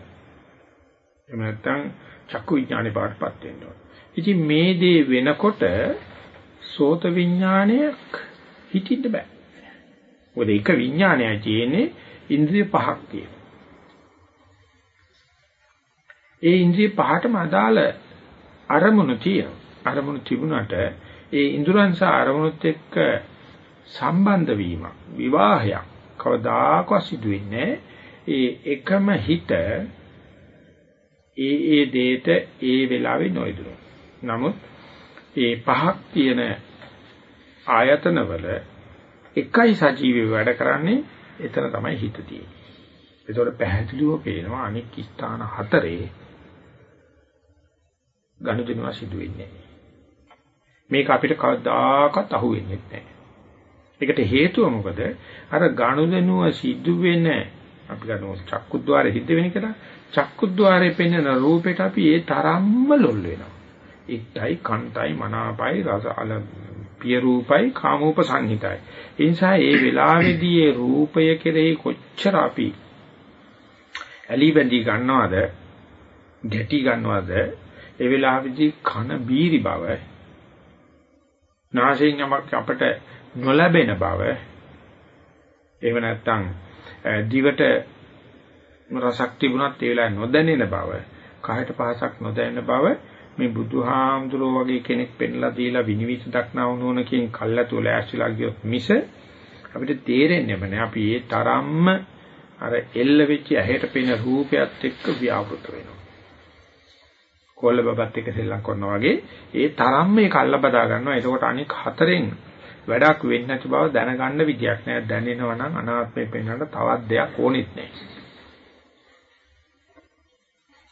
එහෙම නැත්නම් චක්කු විඥානේ පාටපත් වෙන්න ඕනේ. ඉතින් මේ දේ වෙනකොට සෝත විඥානයක් හිතින්න බෑ. මොකද එක විඥානයයි තියෙන්නේ ඉන්ද්‍රිය පහක් තියෙනවා. ඒ ඉන්ද්‍රිය පහටම අදාළ අරමුණු තියෙනවා. අරමුණු තිබුණාට ඒ ඉන්ද්‍රයන් සහ අරමුණුත් එක්ක සම්බන්ධ වීමක් විවාහයක් කවදාකවත් සිදු වෙන්නේ ඒ එකම හිත ඒ ඒ දෙයට ඒ වෙලාවේ නොයදුන. නමුත් ඒ පහක් තියෙන ආයතනවල එකයි සජීවී වැඩ කරන්නේ එතන තමයි හිත තියෙන්නේ. ඒතකොට පැහැදිලිව පේනවා අනික් ස්ථාන හතරේ ගනුදෙනුව සිදු වෙන්නේ. මේක අපිට කවදාකවත් අහු වෙන්නේ නැහැ. ඒකට හේතුව මොකද? අර ගනුදෙනුව සිදු වෙන අපි ගන්නු චක්කුද්්වාරේ සිද්ධ වෙන කියලා චක්කුද්්වාරේ පෙන්වන රූපෙට අපි ඒ තරම්ම ලොල් වෙනවා. ඉත්තයි කන්තයි මනාපයි රස අල පිය රූපයි කාමෝප සංහිතයි. ඒ නිසා ඒ වෙලාවේදී ඒ රූපය කෙරෙහි කොච්චර අපි ඇලි බැඳි ගන්නවද ගැටි ගන්නවද ඒ වෙලාවේදී කන බීරි බව නාසයෙන් යමක් අපට නොලැබෙන බව එහෙම නැත්නම් දිවට රසක් තිබුණත් ඒ වෙලාවේ නොදැනෙන බව, කහට පහසක් නොදැනෙන බව මේ බුදුහාමුදුරුවෝ වගේ කෙනෙක් පෙන්ලා දීලා විනිවිද දක්නා වුණොනකින් කල්ලාතු ලෑස්තිලා ගියොත් මිස අපිට තේරෙන්නේ නැහැ. අපි ඒ තරම්ම අර එල්ල වෙච්ච ඇහැට පෙනෙන රූපයත් එක්ක ව්‍යාපෘත වෙනවා. කොල්ල බබත් එක්ක සෙල්ලම් කරනවා වගේ ඒ තරම්ම මේ කල්ල බදා ගන්නවා. එතකොට අනික හතරෙන් වැඩක් වෙන්නේ නැති බව දැනගන්න විදියක් නෑ. දැනෙනවා නම් අනාත්මේ පෙන්වන්න තවත් දෙයක් ඕනෙත් නෑ.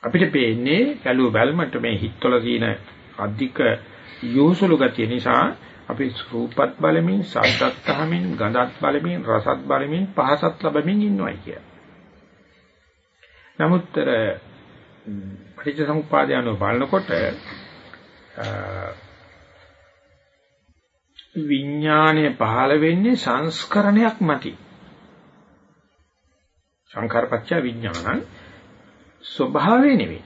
අපිට පේන්නේ බැලුව බැලමට මේ හිතවල තියෙන අධික යෝසුළු ගතිය නිසා අපි රූපත් බලමින්, ශබ්දත් අහමින්, ගඳත් බලමින්, රසත් බලමින්, පහසත් ලබමින් ඉන්නවයි කිය. නමුත් පටිච්චසමුප්පාදය අනුව බලනකොට විඥානය පහළ වෙන්නේ සංස්කරණයක් මත. සංඛාරපච්ච විඥානං ස්වභාවය නෙවෙයි.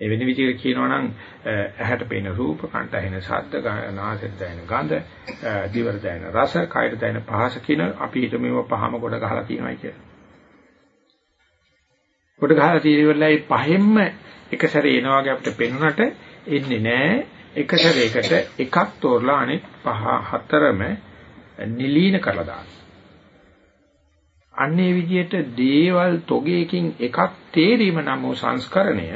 ඒ වෙන විදිහට කියනවා නම් ඇහැට පෙනෙන රූප, කනට ඇහෙන ශබ්ද, නාසයට දැනෙන ගඳ, දිවට දැනෙන රස, කයට දැනෙන පහස කියන අපි හිත මේව පහම කොට ගහලා තියෙනවා කියලා. කොට ගහලා තියෙන්නේ පහෙන්ම එක සැරේ එනවා වගේ අපිට පෙනුනට එන්නේ නැහැ. එක සැරේකට එකක් තෝරලා අනෙක් පහ හතරම නිලීන කරලා දානවා. අන්නේ විදිහට දේවල් තොගයකින් එකක් තේරීම නම් වූ සංස්කරණය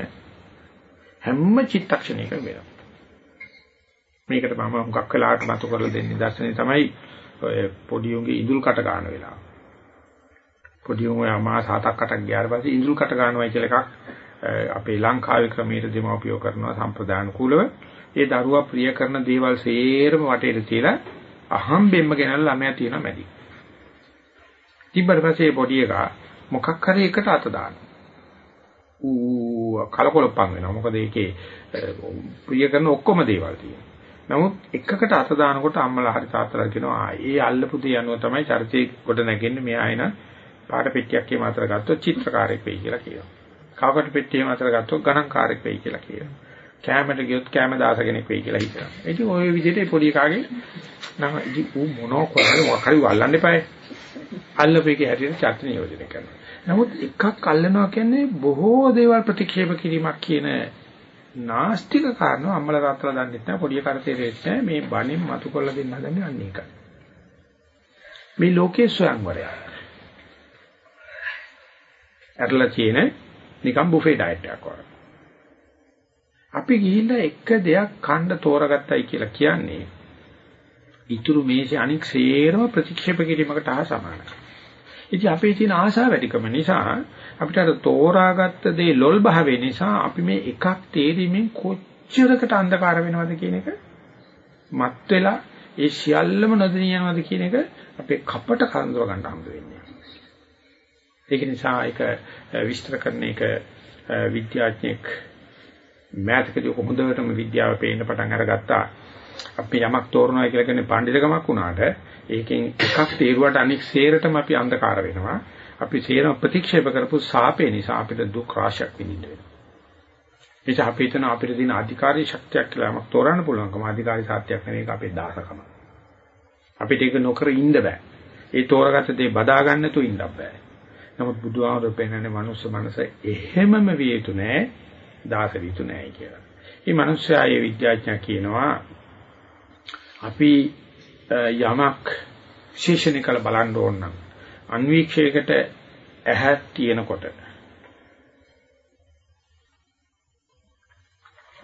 හැම චිත්තක්ෂණයකම වෙනවා. මේකට මම හුඟක් වෙලාවට මතු කරලා දෙන්නේ දර්ශනේ තමයි ඔය පොඩි උන්ගේ ඉඳුල් කට ගන්න වෙලාව. පොඩි උන් මාස 7ක් 8ක් ගියාට පස්සේ ඉඳුල් කට ගන්නවයි කියලා එකක් අපේ ලංකාවේ ක්‍රමයට දෙමව්පියෝ කරනවා සම්ප්‍රදාන කුලව. ඒ දරුවා ප්‍රිය කරන දේවල් සේරම වටේට තියලා අහම්බෙම්ම ගෙනල්ලා ළමයා තියෙන මැදි. තිබ්බට පස්සේ පොඩි එකා මොකක් හරි එකට අත දානවා. ඌ කලකොලප්පන් වෙනවා. මොකද ඒකේ ප්‍රිය කරන ඔක්කොම දේවල් තියෙනවා. නමුත් එකකට අත දානකොට අම්මලා හරි තාත්තලා කියනවා ආ ඒ අල්ලපු දේ අනුව තමයි චරිතේ කොට නැගෙන්නේ මෙයා එන පාට පෙට්ටියක් එහෙම අතර ගත්තොත් චිත්‍රකාරයෙක් වෙයි කියලා කියනවා. කවකට පෙට්ටිය එහෙම අතර ගත්තොත් ගණන්කාරයෙක් වෙයි කියලා කියනවා. කැමරට ගියොත් කැම දාස කෙනෙක් වෙයි කියලා හිතනවා. ඉතින් ওই විදිහට පොඩි කාගේ නම් ඉතින් ඌ මොනෝ කරන්නේ මොකක් හරි වල්ලන්න එපායි. අල්ලපේකේ හැටියට චර්ත නියෝජනය කරනවා. නමුත් එකක් අල්ලනවා කියන්නේ බොහෝ දේවල් ප්‍රතික්ෂේප කිරීමක් කියන නාස්තික කාරණා අම්මලා තාත්තලා දන්නේ නැහැ පොඩි කරතේරෙත් නැහැ මේ බණෙන් මතු කරලා දෙන්න හදන්නේ අන්න ඒකයි. මේ ලෝකයේ ස්වයංවරය. අරලා තියෙන නිකම් බුෆේ ඩයට් එකක් වගේ. අපි ගිහිල්ලා එක දෙයක් කන්න තෝරගත්තයි කියලා කියන්නේ ඊතුරු මේසේ අනික් සේරම ප්‍රතික්ෂේප කිරීමකට හා සමානයි. ඉතින් අපේ තියෙන ආශාව වැඩිකම නිසා අපිට අර තෝරාගත්ත දේ ලොල් භාවය නිසා අපි මේ එකක් තේරීමෙන් කොච්චරකට අන්ධකාර වෙනවද කියන එක මත් වෙලා ඒ සියල්ලම නොදෙනී යනවද කියන එක අපේ කපට කරඳව ගන්න හම්බ වෙන්නේ. ඒක නිසා ඒක විස්තර කරන එක විද්‍යාඥයෙක් මෑතකදී හොඳටම විද්‍යාව පේන්න පටන් අරගත්තා. අපි යමක් තෝරනවා කියලා කියන්නේ පඬිතුකමක් වුණාට ඒකෙන් එකක් තේරුවට අනික් සේරටම අපි අන්ධකාර වෙනවා. අපි සේරම ප්‍රතික්ෂේප කරපු සාපේ නිසා අපිට දුක් රාශියක් විඳින්න වෙනවා. ඒක අපි හිතන අපිට තියෙන අධිකාරී ශක්තියක් කියලා යමක් තෝරන්න පුළුවන්කම අධිකාරී සත්‍යයක් නෙවෙයි ඒක අපේ දාසකම. අපිට ඒක නොකර ඉන්න බෑ. ඒ තෝරගත්ත දේ බදා ගන්න තු ඉන්න බෑ. නමුත් බුදුහාමර පෙන්නන්නේ මනුස්ස මනස එහෙමම විය යුතු නෑ දාස විය යුතු නෑ කියලා. මේ මිනිස්යා ඒ විද්‍යාඥයා කියනවා අපි යමක් විශේෂණ කළ බලන්න ඕන නම් අන්වීක්ෂයකට ඇහැ තියෙනකොට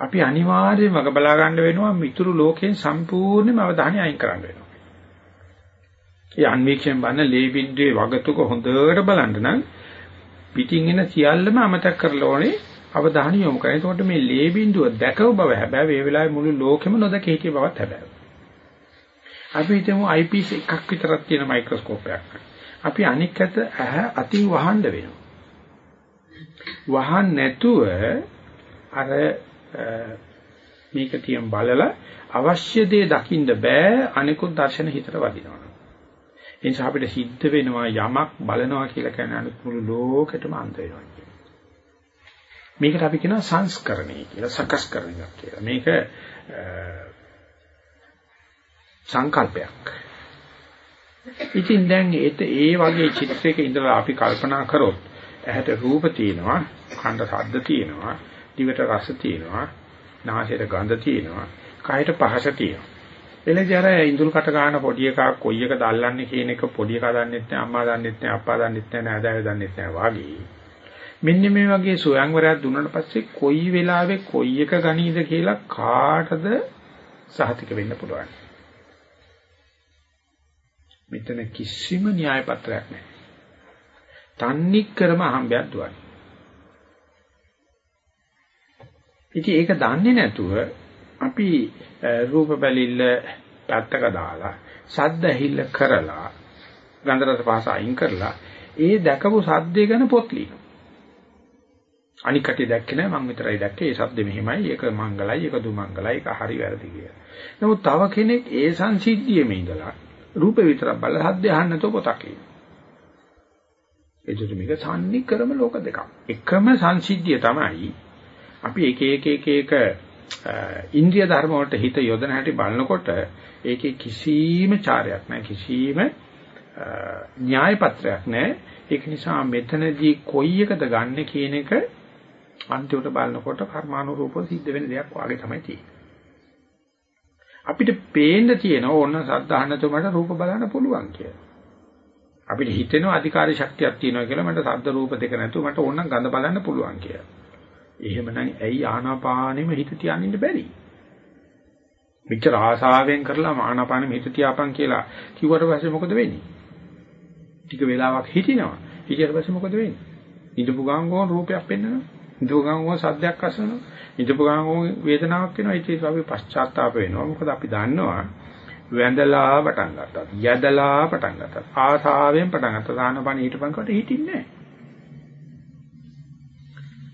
අපි අනිවාර්යයෙන්ම වග බලා ගන්න වෙනවා මිතුරු ලෝකයෙන් සම්පූර්ණයෙන්ම අවධානය අයින් කරන්න වෙනවා. ඒ අන්වීක්ෂයෙන් බලන ලේ බින්දුවේ වගතුක හොඳට බලන්න නම් පිටින් එන සියල්ලම අමතක කරලා ඕනේ අවධානය යොමු කරන්න. එතකොට මේ ලේ බින්දුව දැකව බව හැබැයි මේ වෙලාවේ මුළු ලෝකෙම නොදක හිටිය බවත් හැබැයි. අපි හිතමු අයිපීස් එකක් විතරක් තියෙන මයික්‍රොස්කෝප් එකක්. අපි අනික් අත ඇහ අතින් වහන්න වෙනවා. වහන්න නැතුව අර මේක තියන් බලලා අවශ්‍ය දේ දකින්න බෑ අනිකුත් දර්ශන හිතට වදිනවා. ඒ නිසා අපිට සිද්ධ වෙනවා යමක් බලනවා කියලා කියන අනිත් මුළු ලෝකෙටම අන්ත වෙනවා කියන්නේ. මේකට අපි කියනවා සංස්කරණය කියලා සකස් කරන එක කියලා. මේක සංකල්පයක්. ඉතින් දැන් ඒත් ඒ වගේ චිත්‍රයක ඉඳලා අපි කල්පනා කරොත් ඇහැට රූප තියෙනවා, කණ්ඩ ශබ්ද තියෙනවා, දිවට රස තියෙනවා, නාසයට ගඳ තියෙනවා, කයට පහස තියෙනවා. එලෙදි අර ඉඳුල් කට ගන්න පොඩි එකා කොයි එකද අල්ලන්නේ කියන එක පොඩි එකා දන්නෙත් නැහැ, අම්මා දන්නෙත් නැහැ, අප්පා දන්නෙත් නැහැ, නෑදෑයෝ දන්නෙත් නැහැ වාගේ. මෙන්න මේ වගේ සොයන්වරයක් දුන්නාට පස්සේ කොයි වෙලාවෙ කොයි එක ගනීද කියලා කාටද සහතික වෙන්න පුළුවන්. මෙතන කිසිම න්‍යාය පත්‍රයක් නැහැ. තන්නික් කරම අහම්බයක් දුවන්නේ. ඉතින් ඒක දන්නේ නැතුව අපි රූප බැලිල්ල පැත්තක දාලා ශබ්ද ඇහිල්ල කරලා ගන්ධ රස පහස අයින් කරලා ඒ දැකපු සද්දේ ගැන පොත් ලියනවා. අනික් කටේ දැක්කේ නෑ මම විතරයි දැක්කේ ඒ ශබ්ද මෙහිමයි ඒක මංගලයි ඒක දුමංගලයි ඒක හරි වැරදි කියලා. නමුත් තව කෙනෙක් ඒ සංසිද්ධියේම ඉඳලා රූප විතරක් බලලා ශබ්ද අහන්න නැතුව පොතක් කියනවා. එදිට මේක සම්නික්‍රම ලෝක දෙකක්. එකම සංසිද්ධිය තමයි අපි එක එක එක එක ඉන්ද්‍රිය ධර්ම වලට හිත යොදන හැටි බලනකොට ඒකේ කිසිම චාරයක් නැහැ කිසිම න්‍යාය පත්‍රයක් නැහැ. ඒක නිසා මෙතනදී කොයි එකද ගන්න කියන එක අන්තිමට බලනකොට කර්මානුරූපව සිද්ධ වෙන දෙයක් වාගේ තමයි තියෙන්නේ. අපිට පේන්න තියෙන ඕන සද්ධාහනතු මට රූප බලන්න පුළුවන් කියලා. අපිට හිතෙනවා අධිකාරී ශක්තියක් තියෙනවා කියලා මට ශබ්ද රූප දෙක නැතුව මට ඕනනම් ගඳ බලන්න පුළුවන් කියලා. එහෙමනම් ඇයි ආනාපානෙම හිත තියාගෙන ඉන්න බැරි? මෙච්චර ආසාවෙන් කරලා ආනාපානෙම හිත තියාපන් කියලා කිව්වට පස්සේ මොකද වෙන්නේ? ටික වෙලාවක් හිටිනවා. ඊට පස්සේ මොකද වෙන්නේ? ඉඳපු ගාංගෝන් රූපයක් පෙන්වනවා. ඉඳපු ගාම සද්දයක් අසනවා. ඉඳපු ගාම වේදනාවක් වෙනවා. ඒක අපි පශ්චාත්තාප වෙනවා. මොකද අපි දන්නවා වැඳලා පටන් ගත්තා. යදලා පටන් ගත්තා. ආසාවෙන් පටන් ගත්තා. දානපණ ඊටපන්කට හිටින්නේ නැහැ.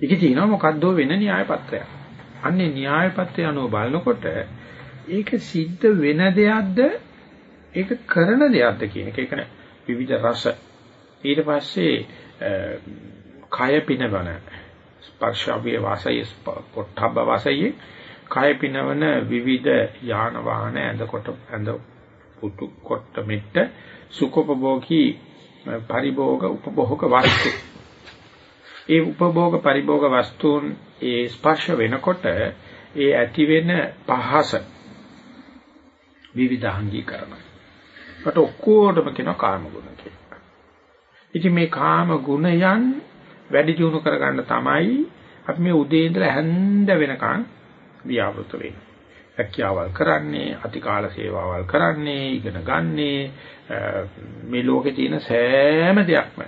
ඒකේ තියෙනවා මොකද්ද වෙන න්‍යාය පත්‍රයක්. අන්නේ න්‍යාය පත්‍රය අනුව බලනකොට ඒක සිද්ධ වෙන දෙයක්ද ඒක කරන දෙයක්ද කියන එක. ඒක විවිධ රස. ඊට පස්සේ කය පිනවන ස්පර්ශාවිය වාසය පොට්ටබ්බ වාසයේ කය පිනවන විවිධ යාන වාහන ඇඳ කොට ඇඳ පුතු කොට මෙට්ට සුඛෝපභෝගී පරිභෝග උපභෝග වස්තු ඒ උපභෝග පරිභෝග වස්තුන් ඒ ස්පර්ශ වෙනකොට ඒ ඇති වෙන පහස විවිධාංගීකරණය. කට ඔක්කොටම කියන කාම ගුණ කියලා. ඉතින් මේ කාම ගුණයන් වැඩි දියුණු කරගන්න තමයි අපි මේ උදේ ඉඳලා හැන්ද වෙනකන් ව්‍යාපෘත වෙන්නේ. රැකියාවල් කරන්නේ, අතිකාල සේවාවල් කරන්නේ, ඉගෙන ගන්නේ මේ ලෝකේ තියෙන සෑම දෙයක්ම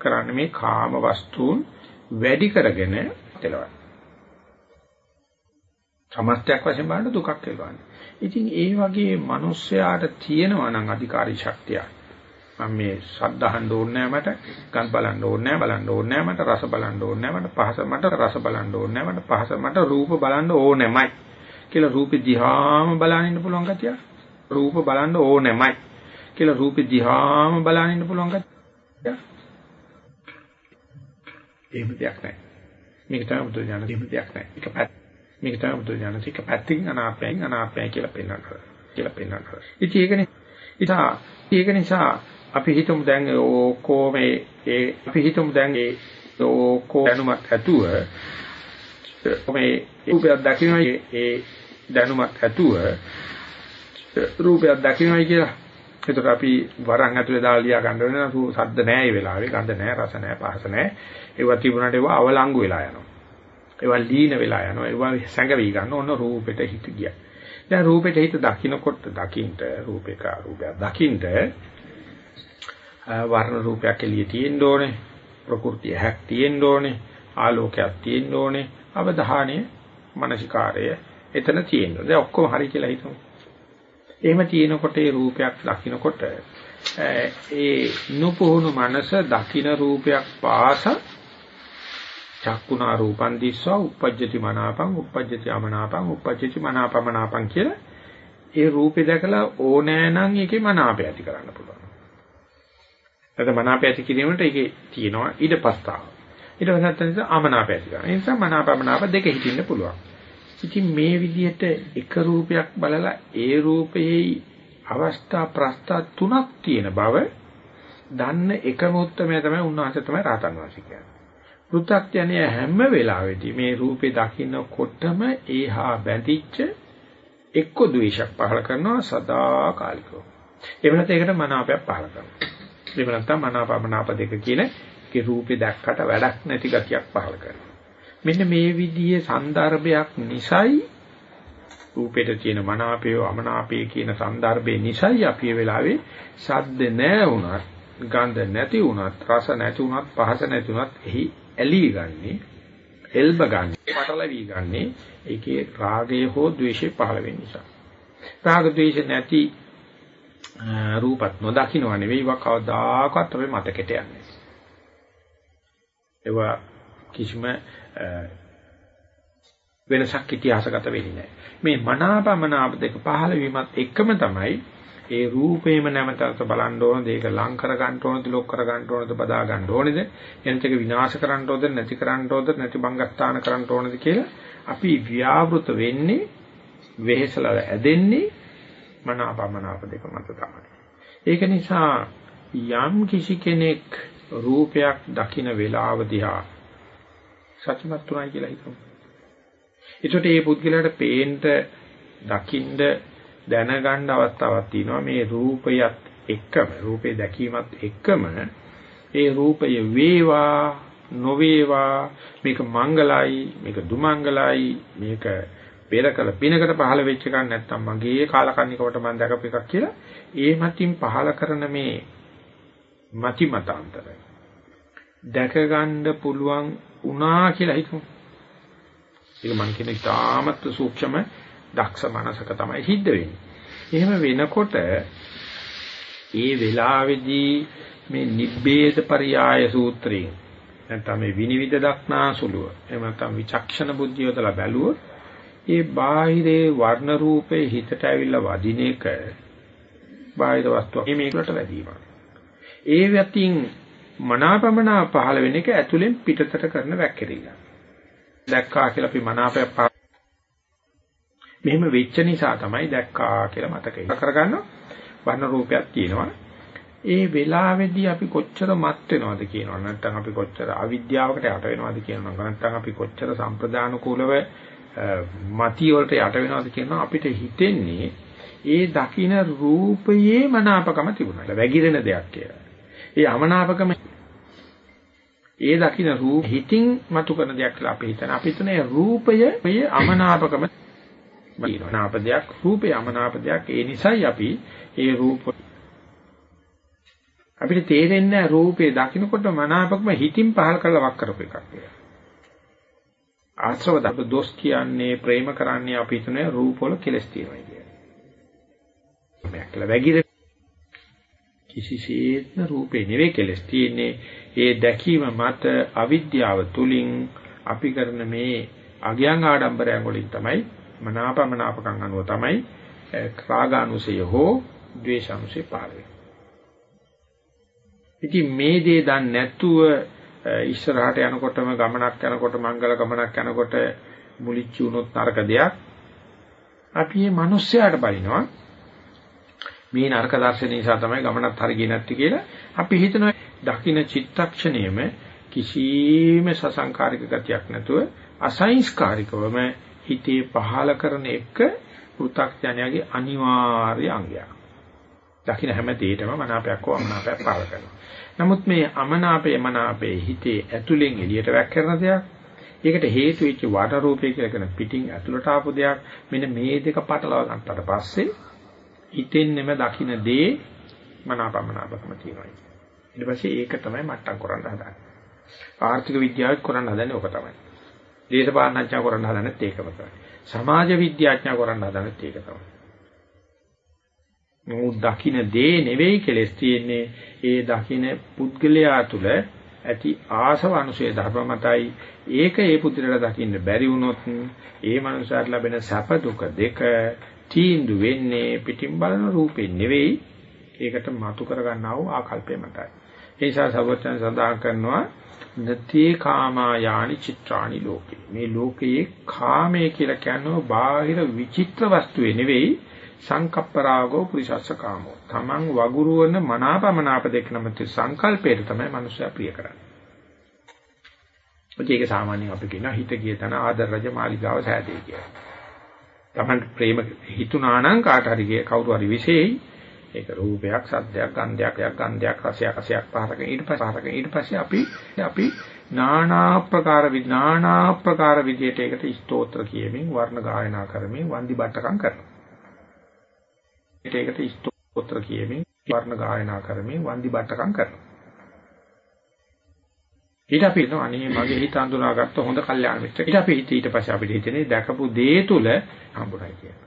කරන්නේ මේ කාම වස්තුන් වැඩි කරගෙන තෙලවන්න. සමස්තයක් වශයෙන් බලන දුකක් එළවන්නේ. ඉතින් ඒ වගේ මිනිස්යාට තියෙනවා නම් අධිකාරී ශක්තියක්. මම මේ ශබ්ද අහන්න ඕනේ මට, ගඳ බලන්න ඕනේ බලන්න ඕනේ මට, රස බලන්න ඕනේ මට, පහස මට රස බලන්න ඕනේ මට, පහස මට රූප බලන්න ඕනෙමයි කියලා රූපෙ දිහාම බලන්න ඉන්න පුළුවන් ගතිය. රූප බලන්න ඕනෙමයි කියලා රූපෙ දිහාම බලන්න ඉන්න පුළුවන් ගතිය. එහෙම දෙයක් නැහැ. මේක තමයි බුදු දාන දෙම දෙයක් නැහැ. එක පැත්ත. මේක තමයි බුදු දාන එක පැත්තකින් අනාපයෙන් අනාපයෙන් කියලා පෙන්නනවා. කියලා පෙන්නනවා. ඉතින් ඒකනේ. ඉතින් ඒක නිසා අපි හිතමු දැන් ඕකෝ මේ ඒ අපි හිතමු දැන් ඒ ඕකෝ දැනුමක් ඇතුව මේ රූපයක් දකින්නයි ඒ දැනුමක් ඇතුව රූපයක් දකින්නයි කියලා. ඒකට අපි වරන් ඇතුලේ දාලා ලියා ගන්න වෙන සද්ද නැහැ ඒ වෙලාවේ ගඳ නැහැ රස නැහැ පහස නැහැ. ඒවා තිබුණාට ඒවා අවලංගු වෙලා යනවා. ඒවා ලීන වෙලා යනවා. ඒවා සැඟවි ගන්න ඕන රූපෙට හිත ගියා. දැන් රූපෙට හිත දකින්නකොට දකින්ට රූපේක රූපයක් දකින්ට වර්ණ රූපයක් එළියේ තියෙන්න ඕනේ ප්‍රകൃතිය හැක් තියෙන්න ඕනේ ආලෝකයක් තියෙන්න ඕනේ අවධානය මානසිකාරය එතන තියෙන්න ඕනේ දැන් ඔක්කොම හරි කියලා හිතමු. එහෙම තියෙනකොට ඒ රූපයක් දකින්නකොට ඒ නුපුහුණු මනස දකින්න රූපයක් පාස චක්කුණා රූපං දිස්වා uppajjati මනාපං uppajjati අමනාපං uppajjati මනාපමනාපං කියලා ඒ රූපේ දැකලා ඕනෑ නම් ඒකේ මනාපය ඇති කරන්න පුළුවන්. නැත්නම් මනාපය ඇති කිරීමට ඒකේ තියෙනවා ඊටපස්තාව. ඊට පස්සේ තමයි අමනාපය ඇති කරන්නේ. ඒ නිසා මනාපමනාප දෙක හිටින්න පුළුවන්. ඉතින් මේ විදිහට එක රූපයක් බලලා ඒ රූපයේ අවස්ථා ප්‍රස්ථා තුනක් තියෙන බව දන්න එකම උත්තරය තමයි උන්වහන්සේ තමයි රහතන් වහන්සේ කියන්නේ. පෘථග්ජනය හැම වෙලාවෙදී මේ රූපේ දකින්නකොටම ඒහා බැඳිච්ච එක්ක ද්වේෂයක් පහල කරනවා සදාකාලිකව. එහෙම නැත්නම් ඒකට මනාපයක් පහල කරනවා. එහෙම නැත්නම් මනාපමනාප දෙක කියන ඒ රූපේ දැක්කට වැඩක් නැති ගතියක් පහළ කරනවා. මෙන්න මේ විදිහේ સંદર્ભයක් නිසයි රූපෙට තියෙන මනාපය අමනාපය කියන સંદર્ભේ නිසයි අපි වෙලාවේ සද්ද නැහැ වුණත්, ගඳ නැති වුණත්, රස නැති වුණත්, පහස නැති වුණත් එහි ඇලී ගන්නේ, එල්බ ගන්නේ, පටලවි ගන්නේ ඒකේ රාගය හෝ ద్వේෂය පහළ වෙන නිසා. රාග ద్వේෂ නැති රූපත් නොදකින්නව නෙවෙයි වා කවදාකවත් අපේ මතකෙට යන්නේ ඒවා කිසිම වෙනසක් ඉතිහාසගත වෙන්නේ නැහැ. මේ මනාපමනාප දෙක පහළ වීමත් එකම තමයි ඒ රූපේම නැමතත් බලන්න ඕනද ඒක ලං කර ගන්න ඕනද ලොක් කර ගන්න ඕනද බදා ගන්න ඕනද එනතක විනාශ කරන්න ඕනද නැති කරන්න ඕනද නැති බංගස්ථාන කරන්න ඕනද කියලා අපි ව්‍යාවෘත වෙන්නේ වෙහෙසලා ඇදෙන්නේ මනාපමනාප දෙක මත තමයි. ඒක නිසා යම් කිසි කෙනෙක් රූපයක් දකින වේලාව දිහා සත්‍යමත් උනායි කියලා හිතමු. ඒකට මේ පුද්ගලයාට පේන්න දකින්න දැනගන්න අවස්ථාවක් තියෙනවා මේ රූපයත් එක්කම රූපේ දැකීමත් එක්කම ඒ රූපය වේවා නොවේවා මේක මංගලයි මේක දුමංගලයි මේක පෙරකල පිනකට පහළ වෙච්ච එකක් නැත්තම් මගේ කාලකන්නිකවට මම දැකපු එකක් කියලා ඒ මතින් පහළ කරන මේ මති මතාන්තරය දැක ගන්න පුළුවන් උනා කියලා හිතමු. ඒක මං කියන ඉතාමත් සූක්ෂම දක්ෂ මනසක තමයි සිද්ධ වෙන්නේ. එහෙම වෙනකොට ඒ වෙලාවේදී මේ නිබ්බේද පරියාය සූත්‍රයෙන් නැත්නම් මේ විනිවිද දක්නාසුලුව එහෙම නැත්නම් විචක්ෂණ බුද්ධිය යොදලා බැලුවොත් ඒ බාහිරේ වර්ණ රූපේ හිතට ඇවිල්ලා වදින එක බාහිර වස්තුවක් මේකට වැඩිම. ඒ වතින් මනාපමනා පහළ වෙන එක ඇතුලෙන් පිටතට කරන වැක්කිරිලා. දැක්කා කියලා අපි මනාපයක් මෙහෙම වෙච්ච නිසා තමයි දැක්කා කියලා මතකයි. කරගන්න වර්ණ රූපයක් තියෙනවා. ඒ වෙලාවේදී අපි කොච්චර මත් වෙනවද කියනවා නැත්නම් අපි කොච්චර අවිද්‍යාවකට යට වෙනවද කියනවා නැත්නම් අපි කොච්චර සම්ප්‍රදානුකූලව මති වලට යට වෙනවද කියනවා අපිට හිතෙන්නේ ඒ දකින රූපයේ මනාපකම තිබුණා. වැగిරෙන දෙයක් කියලා. ඒ අමනාපකම ඒ දකින්න රූප හිතින් මතු කරන දෙයක් කියලා අපි හිතන. අපි හිතන ඒ රූපය මේ අමනාපකම කියනවා. නාප දෙයක් රූපේ අමනාප දෙයක්. ඒ නිසයි අපි ඒ රූප අපිට තේරෙන්නේ රූපේ දකින්නකොට මනාපකම හිතින් පහල කරලා වක් කරපු එකක් කියලා. ආශ්‍රව දබ දොස් කියන්නේ ප්‍රේම කරන්නේ අපි හිතන රූපවල කෙලස් තියෙනවා කියන්නේ. මේක කියලා වැగిර කිසිසේත්ම රූපේ නෙවෙයි කෙලස් තියෙන්නේ ඒ දැකීම මත අවිද්‍යාව තුලින් අපි කරන මේ අගයන් ආඩම්බරයන් වලින් තමයි මනාපමනාපකම් අනුව තමයි රාගානුසය හෝ ද්වේෂානුසය පාර ඉතින් මේ දේ දන්නේ නැතුව ඉස්සරහට යනකොටම ගමනක් යනකොට මංගල ගමනක් යනකොට මුලිච්ච වුණොත් නරක දෙයක් අපි මේ මිනිස්සයාට බලිනවා මේ නරක දර්ශනය නිසා තමයි ගමනත් හරියන්නේ නැත්තේ කියලා අපි හිතනවා දකින්න චිත්තක්ෂණයෙම කිසිම සසංකාරික ගතියක් නැතුව අසංස්කාරිකවම හිතේ පහල කරන එක පෘථග්ජනයාගේ අනිවාර්ය අංගයක්. දකින්න හැම දෙයකම මනාපයක් හෝ අමනාපයක් පහල කරනවා. නමුත් මේ අමනාපය මනාපේ හිතේ ඇතුලෙන් එළියට වැක් කරන දෙයක්. ඒකට හේතු වෙච්ච වාට රූපය කියලා කියන පිටින් ඇතුළට ආපු දෙයක්. මෙන්න මේ දෙක පටලවා ගන්නට පස්සේ හිතෙන්නෙම දකින්න දේ මනාපමනාපකම තියෙනවා. ඊට පස්සේ ඒක තමයි මට්ටම් කරන්න හදන්නේ. ආර්ථික විද්‍යාවෙත් කරන්න හදන්නේ ඕක තමයි. දේශපාලනඥයා කරන්න හදන්නේත් ඒකම තමයි. සමාජ විද්‍යාඥයා කරන්න හදන්නේත් ඒක තමයි. නමුත් දකින්න දේ නෙවෙයි කෙලස් තියෙන්නේ ඒ දකින්න පුද්ගලයා තුළ ඇති ආසව අනුශේ ධර්ම මතයි ඒක ඒ පුද්ගලයාට දකින්න බැරි වුණොත් ඒ මනුස්සයාට ලැබෙන සැප දුක දෙක තීන්දු වෙන්නේ පිටින් බලන රූපේ නෙවෙයි ඒකට මතු කරගන්නා වූ ආකල්පය මතයි. ඒ නිසා සර්වඥයන් සඳහන් කරනවා නතේ කාමා යානි චිත්‍රානි ලෝකේ. මේ ලෝකයේ කාමයේ කියලා කියනවා බාහිර විචිත්‍ර වස්තුවේ නෙවෙයි සංකප්පරාගෝ පුරිසස්ස කාමෝ. Taman වගුරුවන මනාපමනාප දෙක නමති සංකල්පයට තමයි මනුස්සයා ප්‍රිය කරන්නේ. ඔය ඒක සාමාන්‍යයෙන් අපි කියනවා හිත ගිය තන ආදර රජ මාලිගාව සෑදේ කියලා. Taman ප්‍රේම හිතුණා නම් කාට හරි කවුරු හරි විශේෂයි ඒක රූපයක්, සද්දයක්, ගන්ධයක්, යක් ගන්ධයක්, රසයක්, රසයක් පහරක ඊට පස්සේ පහරක ඊට පස්සේ අපි අපි නානා ප්‍රකාර විනානා ප්‍රකාර විදියට ඒකට ස්තෝත්‍ර කියමින් වර්ණ ගායනා කරමින් වන්දි බට්ටකම් කරනවා. ඒකට ස්තෝත්‍ර කියමින් වර්ණ ගායනා කරමින් වන්දි බට්ටකම් කරනවා. ඊට අපි හිතනවා අනේ මගේ හිත අඳුනාගත්ත හොඳ කල්යාණ මිත්‍ර. ඊට අපි හිත ඊට පස්සේ අපිට හිතෙන්නේ දැකපු දේ තුල හම්බුනායි කියලා.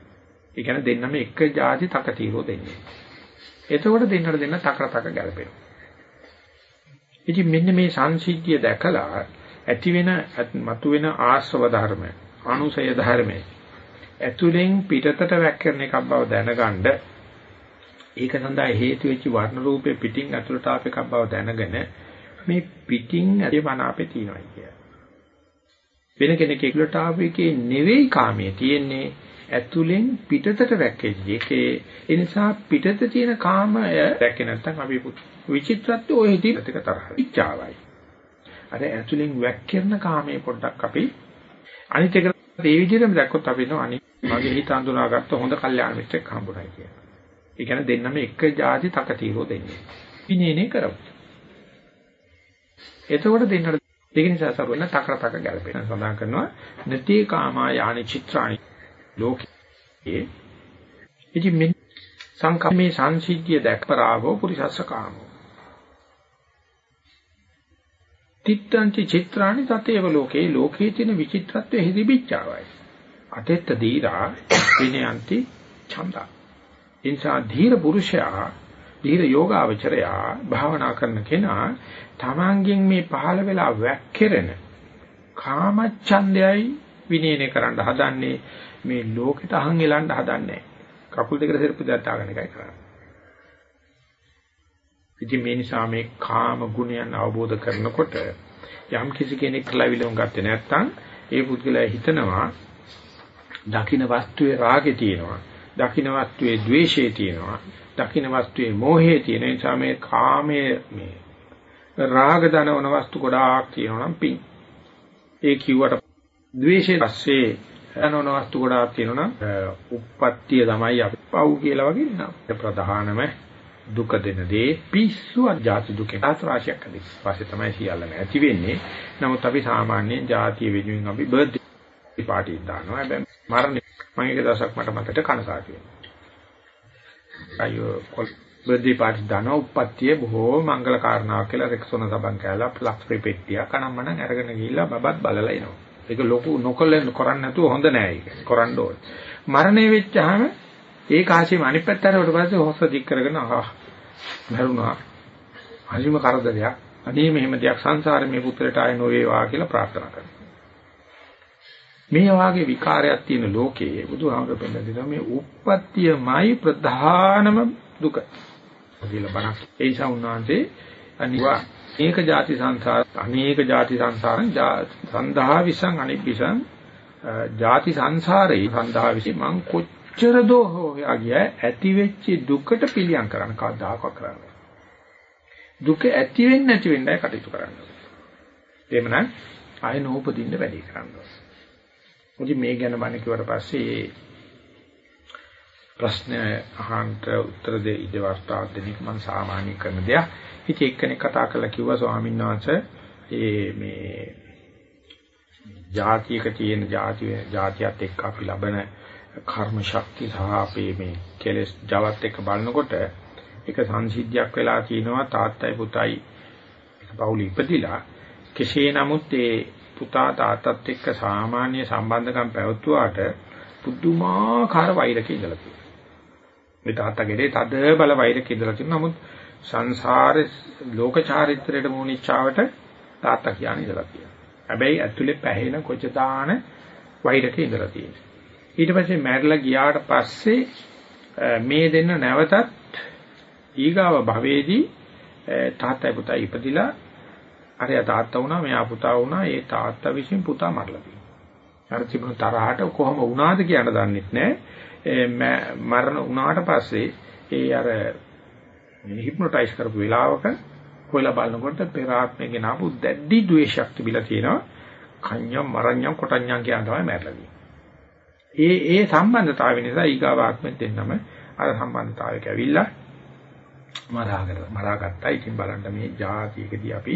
ඒ කියන්නේ දෙන්නම එක જાති තකතිරෝ දෙන්නේ. එතකොට දෙන්නට දෙන්න තකර තක ගැලපෙනවා. ඉතින් මෙන්න මේ සංසිද්ධිය දැකලා ඇති වෙන මතුවෙන ආශ්‍රව ධර්ම, අනුසය ධර්ම ඇතුලෙන් පිටතට වැක්කරන එකක් බව දැනගන්න ඒක සඳහා හේතු වෙච්ච වර්ණ රූපේ පිටින් ඇතුළට ආප එකක් බව දැනගෙන මේ පිටින් ඇති මනාපේ තියෙනවා කිය. වෙන කෙනෙක් එක්ලට ආප එකේ නෙවෙයි කාමයේ තියෙන්නේ ඇතුලෙන් පිටතට වැක්කෙච්ච එකේ ඒ නිසා පිටත තියෙන කාමය දැක්කේ නැත්නම් අපි විචිත්‍රත්වය ඔය හිතින් ටික තරහ ඉච්ඡාවයි අර ඇතුලෙන් වැක්කිරන කාමයේ පොඩ්ඩක් අපි අනිත් එක ඒ විදිහටම දැක්කොත් අපි නෝ අනිත් මගේ හිත අඳුනාගත්ත හොඳ කල්යාණ මිත්‍රෙක් හම්බුනායි කියලා. ඒ කියන්නේ දෙන්නම එක જાති තකතිරෝ දෙන්නේ. විනේනේ කරමු. එතකොට දෙන්නට ඒක නිසා සරුවෙන තකර තක ගැලපෙන. සඳහන් කරනවා නති කාමා යානි චිත්‍රාණි ලෝකේ. ඉති මේ සංකම්මේ සංසිද්ධිය දැක්පරාගෝ පුරිසස්ස කාමෝ. තිත්තංච චිත්‍රාණි තතේව ලෝකේ. ලෝකේ තියෙන විචිත්‍රත්වයේ හිදිබිච්චාවයි අතෙත්ත දීරා විනයන්ති ඡන්දා. ඉන්සා ධීර පුරුෂයා ධීර යෝගාවචරයා භාවනා කරන කෙනා තමන්ගෙන් මේ පහළ වෙලා වැක්කිරෙන කාමච්ඡන්දයයි විනයනේ කරන්න හදන්නේ මේ ලෝකෙට අහන් එලන්න හදන්නේ කකුල් දෙකට සෙරප්පු දාගෙන එකයි කරන්නේ. ඉතින් මේ නිසා මේ කාම ගුණයන් අවබෝධ කරනකොට යම් කිසි කෙනෙක් ලැබිලුම් ගත්තේ නැත්නම් ඒ පුද්ගලයා හිතනවා දකින්න වස්තුවේ රාගේ තියෙනවා. දකින්න වස්තුවේ ද්වේෂය තියෙනවා. දකින්න වස්තුවේ මෝහය තියෙන නිසා මේ කාමයේ මේ රාග දනවන වස්තු ගොඩාක් තියෙනවා නම් පිං. ඒ කිව්වට ද්වේෂයේ පස්සේ යනවන වස්තු ගොඩාක් තියෙනවා නම් උප්පත්තිය තමයි අපි පව් කියලා වගේ නේද? ප්‍රධානම දුක දෙන දේ පිස්සු අජාති දුකේ ආත්‍රාශයක් ඇති. පස්සේ තමයි සියල්ලම ඇති වෙන්නේ. නමුත් අපි සාමාන්‍යයෙන් ජාතිය වෙනුවෙන් අපි බර්ත්ඩේ පාටි දානවා. හැබැයි මරණය මම එක දවසක් මට මතට කනසාටි වෙනවා. අයියෝ බර්ත්ඩේ පාටි දානවා උප්පත්තිය බොහෝ මංගල කාරණාවක් කියලා රෙක්සොන සබන් කෑලා ප්ලක්ස් ප්‍රිපෙට්ටිය කනම්මනම් අරගෙන ගිහිල්ලා බබත් බලලා එනවා. ඒක ලොකු නොකල කරන්නේ නැතුව හොඳ නෑ ඒක. කරන්න ඕනේ. මරණය වෙච්චාම ඒ කාසියම අනිත් පැත්තට වට පස්සේ හොස්ස දික් කරගෙන ආහ මරුණා. හරිම කරදරයක්. අනේ මෙහෙම දෙයක් සංසාරේ මේ පුත්‍රයට ආය නොවේවා කියලා ප්‍රාර්ථනා කරනවා. මේ වාගේ විකාරයක් තියෙන ලෝකයේ බුදුහාමර පෙන්නන දෙනවා මේ උප්පත්තියමයි ප්‍රධානම දුක. කියලා බණක් ඒ නිසා උන්වහන්සේ අනිවා. ඒක ಜಾති සංසාර අනේක ಜಾති සංසාරං සන්දහා විසං අනික් විසං ಜಾති සංසාරේ සන්දහා විසි මං කොච්චර දෝ හොයා ගියා ඇති වෙච්ච දුකට පිළියම් කරන්න කවදාකවත් කරන්නේ දුක ඇති වෙන්නේ නැති වෙන්නයි කටයුතු කරන්න. ඕනේ එහෙමනම් ආය නෝපදින්න වැඩි කරන්න ඕනේ. ඉතින් මේ ගැන බණ කිව්වට පස්සේ ප්‍රශ්න අහන්නට උත්තර දෙ ඉඩ වස්තාවක් දෙන එක මම සාමාන්‍ය කරන දෙයක්. ඉතින් එක්කෙනෙක් කතා කරලා කිව්වා ස්වාමීන් වහන්සේ ඒ මේ જાතියක තියෙන જાතිය જાතියත් එක්ක අපි ලබන කර්ම ශක්තිය සහ අපේ මේ කෙලෙස් ජවත් එක්ක බලනකොට ඒක සංසිද්ධියක් වෙලා කියනවා තාත්තයි පුතයි පවුල ඉපදිලා කෙසේ නමුත් ඒ පුතා තාත්තත් එක්ක සාමාන්‍ය සම්බන්ධකම් පැවතුවාට පුදුමාකාර වෛරක ඉඳලා තියෙනවා. මේ තාත්තගේ තද බල වෛරක ඉඳලා තියෙනවා. නමුත් සංසාරේ ලෝක චාරිත්‍රයට මොනිච්චාවට තාත්තා කියන්නේ ඉඳලා තියෙනවා. හැබැයි ඇතුලේ පැහැෙන කොචතාන වෛරකේ ඉඳලා තියෙනවා. ඊට පස්සේ මැරිලා ගියාට පස්සේ මේ දෙන්න නැවතත් ඊගාව භවයේදී තාත්තයි පුතයි ඉපදිලා අරයා තාත්තා වුණා මෙයා පුතා වුණා ඒ තාත්තා විසින් පුතා මරලා තියෙනවා. අර තිබුණු තරහට කොහොම වුණාද කියන්න දන්නෙත් නැහැ. මරණ වුණාට පස්සේ ඒ අර හිප්නොටයිස් කරපු වෙලාවක හොයලා බලනකොට පෙර ආත්මයෙන් ආපු දැඩි ද්වේෂයක් තිබිලා තියෙනවා. කඤ්ඤම් මරඤ්ඤම් කොටඤ්ඤම් කියන තමයි මැරලා ඒ ඒ සම්බන්ධතාවය නිසා ඊගාව ආත්මෙත් දෙන්නම අර සම්බන්ධතාවයක ඇවිල්ලා මරාගෙන මරාගත්තා. ඉතින් බලන්න මේ જાතියකදී අපි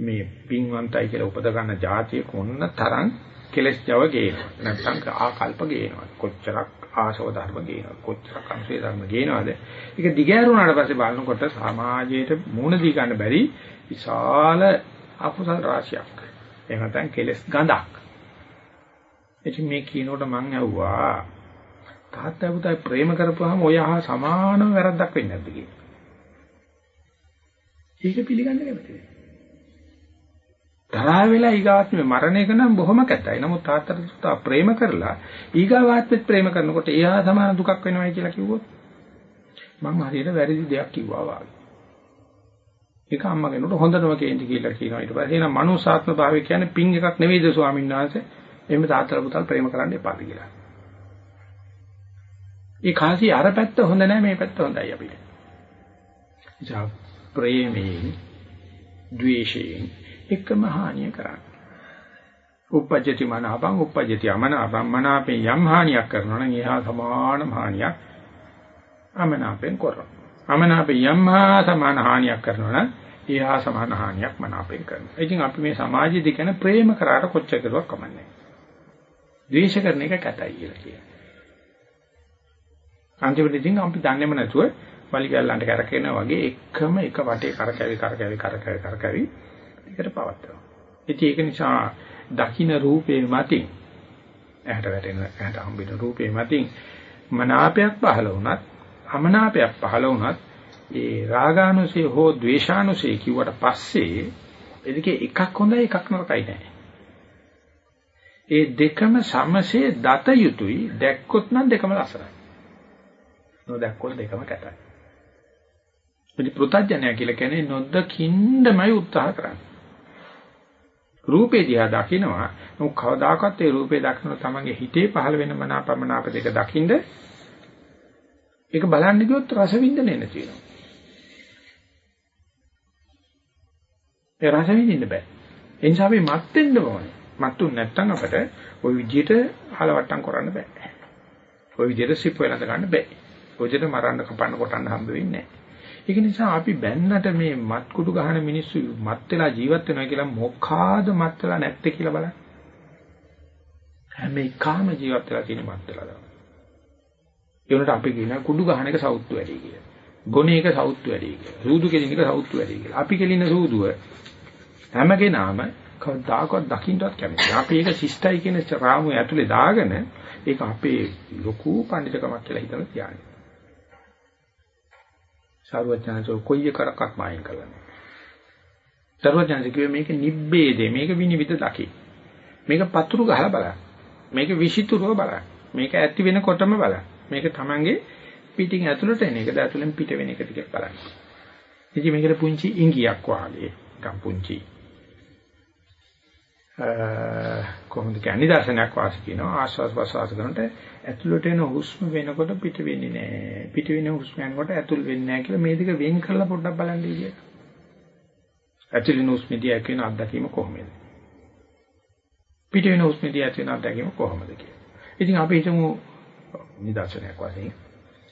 මේ පින්වන්තයි කියලා උපද ගන්න જાතිය කොන්න තරම් කෙලස් ජව ගේනවා. නැත්නම් ආකල්ප ගේනවා. කොච්චරක් ආශව ධර්ම ගේනවා. කොච්චරක් අංශේ ධර්ම ගේනවද? ඒක දිගෑරුණාට පස්සේ බලනකොට සමාජයට මූණ දී ගන්න බැරි විශාල අකුසල රාශියක්. එහෙම නැත්නම් කෙලස් ගඳක්. ඉතින් මේ කියනකොට මම ඇහුවා තාත්තා පුතා ප්‍රේම කරපුවාම ඔය හා සමානම වැරද්දක් වෙන්නේ නැද්ද කියලා. ඒක පිළිගන්නේ නැමෙතේ. තරහ වෙලා ඊගාත්මේ මරණ එක නම් බොහොම කැතයි. නමුත් තාත්තට පුතා ප්‍රේම කරලා ඊගාවාත්මෙත් ප්‍රේම කරනකොට එයා සමාන දුකක් වෙනවයි කියලා කිව්වොත් මම හරියට වැරදි දෙයක් කිව්වා වාගේ. ඒක අම්මගෙනුට හොඳටම කේන්ති කියලා කියනවා. ඊට පස්සේ එහෙනම් මනුසාත්ම භාවය කියන්නේ පින් එකක් නෙවෙයිද ස්වාමීන් වහන්සේ? එහෙම තාත්තලා පුතාලා ප්‍රේම කරන්න එපා කියලා. ඒ කාසි අර පැත්ත හොඳ නැහැ මේ පැත්ත හොඳයි අපිට. ඉතින් ප්‍රේමයෙන්, ද්වේෂයෙන් එකම හානිය කරන්නේ. උපජ්ජති මනාපං උපජ්ජති අමනාපං මනාපේ යම් හානියක් කරනවා නම් එහා සමාන හානියක් අමනාපෙන් කරනවා. අමනාපේ යම් හා සමාන හානියක් කරනවා නම් එහා සමාන හානියක් මනාපෙන් කරනවා. ඉතින් අපි මේ සමාජයේදී කියන ප්‍රේම කරාට කොච්චර කරුවක් කමන්නේ. ද්වේෂ කරන එක කැතයි කියලා කියනවා. අන්තිමට ඉතින් අපි දන්නේම නැතුව වලිගල්ලන්ට කරකිනවා වගේ එකම එක වටේ කරකැවි කරකැවි කරකැවි කරකැවි එකට පවත්නවා. ඉතින් ඒක නිසා දකින්න රූපේ මතින් ඇහැට වැටෙන ඇහැට හම්බෙන රූපේ මතින් මනාපයක් පහළ වුණත් අමනාපයක් පහළ වුණත් ඒ රාගානුසය හෝ ද්වේෂානුසය කිව්වට පස්සේ එදිකේ එකක් හොඳයි එකක් නරකයි නෑ. ඒ දෙකම සමසේ දත යුතුයි දැක්කොත් නම් දෙකම ලස්සනයි. නොදැක්කොත් දෙකම කැතයි. ඉතින් පෘථජ්ජනය කියලා කියන්නේ නොදකින්නමයි උත්සාහ කරන්නේ. රූපේ දිහා දකිනවා නමුත් කවදාකවත් ඒ රූපේ දකින්න තමන්ගේ හිතේ පහළ වෙන මනාපමනාප දෙක දකින්ද ඒක බලන්න ගියොත් රස විඳින්නේ නැති වෙනවා. ඒ රස විඳින්න බෑ. ඒ නිසා අපි මත් වෙන්න ඕනේ. මත්ුන් නැත්තම් අපට ওই විදිහට හලවට්ටම් කරන්න බෑ. ওই විදිහට සිප් වෙනද ගන්න බෑ. ওই විදිහට මරන්න කපන්න කොටන්න හම්බ වෙන්නේ නැහැ. ඒක නිසා අපි බැන්නට මේ මත් කුඩු ගහන මිනිස්සු මත් වෙලා ජීවත් වෙනවා කියලා මොකාද මත් වෙලා නැත්තේ කියලා බලන්න. හැම එකම ජීවත් වෙලා තියෙන මත් වෙලා තමයි. ඒ උනට අපි කියන කුඩු ගහන එක සෞත්තු වැඩි කියලා. ගොනේ එක සෞත්තු වැඩි කියලා. සූදු කෙලින එක සෞත්තු වැඩි කියලා. අපි කෙලින සූදුව හැම කෙනාම කවදාකවත් දකින්නවත් කැමති. අපි ඒක ශිෂ්ටයි කියන රාමුව ඇතුලේ දාගෙන ඒක අපේ ලොකු පඬිතුකමක් කියලා හිතලා තියන්නේ. සාරවත්ඥාන්සෝ කොයි එකක්වත් මායින් කරන්නේ. සර්වඥාන්සේ කිව්වේ මේක නිබ්බේදේ මේක විනිවිද දකි. මේක පතුරු ගහලා බලන්න. මේක විසිතුරුව බලන්න. මේක ඇති වෙනකොටම බලන්න. මේක Tamange පිටින් ඇතුළට එන එකද ඇතුළෙන් පිට වෙන එක ටිකක් බලන්න. ඉතින් මේකට පුංචි ඉංගියක් වාගේ නිකන් පුංචි කොහොමද කියන්නේ දර්ශනයක් වාසි කියනවා ආශ්වාස ප්‍රශ්වාස කරනට ඇතුළට එන හුස්ම වෙනකොට පිට වෙන්නේ නැහැ පිට වෙන හුස්ම යනකොට ඇතුල් වෙන්නේ නැහැ කියලා මේ දෙක වෙන් කරලා පොඩ්ඩක් බලන්න ඉන්නේ ඇතුළේ හුස්මදී ඇතිවෙන අත්දැකීම කොහොමද? පිට වෙන හුස්මදී ඇතිවෙන අත්දැකීම කොහොමද කියලා. ඉතින් අපි හිතමු නිදර්ශනයක් වශයෙන්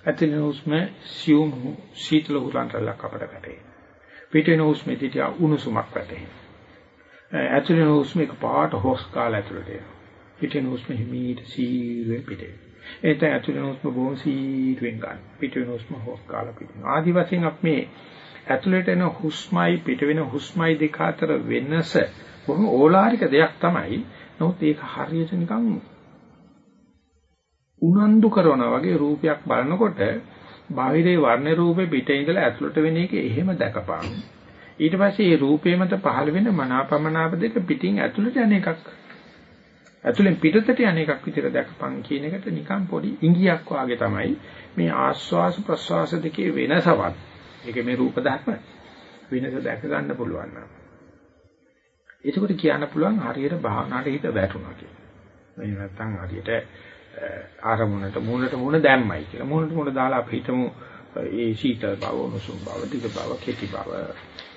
ඇතුළේ හුස්ම සියුම් සීතල හුලන්තරලක් අපට වැටේ. පිට වෙන හුස්මදී තියා උණුසුමක් වැටේ. ඇතුළේ හුස්ම එක පාට හොස් කාලා ඇතුළට එනවා. පිටින් හුස්ම හිමීට සීරුවෙන් පිටේ. එතන ඇතුළේ හුස්ම බොහොම සීරුවෙන් ගන්න. පිටින් හුස්ම හොස් කාලා පිටින්. ආදි වශයෙන් අපි මේ ඇතුළට එන හුස්මයි පිට වෙන හුස්මයි දෙක අතර වෙනස බොහොම ඕලාරික දෙයක් තමයි. නමුත් ඒක හරියට නිකන් උනන්දු කරනවා වගේ රූපයක් බලනකොට බාහිරේ වර්ණ රූපේ පිටේ ඉඳලා ඇතුළට වෙන එක එහෙම දැකපං. ඊට පස්සේ මේ රූපේ මත පහළ වෙන මනාපමනාප දෙක පිටින් ඇතුළට යන එකක් ඇතුළෙන් පිටතට යන එකක් විතර දැකපන් කියන එකට නිකන් පොඩි ඉඟියක් වාගේ තමයි මේ ආස්වාස ප්‍රස්වාස දෙකේ වෙනසවත් ඒක මේ රූප ධර්ම වෙනස දැක ගන්න පුළුවන් නම් එතකොට කියන්න පුළුවන් හරියට භාවනාවට හිත වැටුණා කියලා. එහෙම නැත්නම් හරියට ආරමුණට මූණට මූණ දැම්මයි කියලා. මූණට මූණ දාලා අපි හිතමු ඒ සීතල බව, උණුසුම් බව, දිග බව, කෙටි බව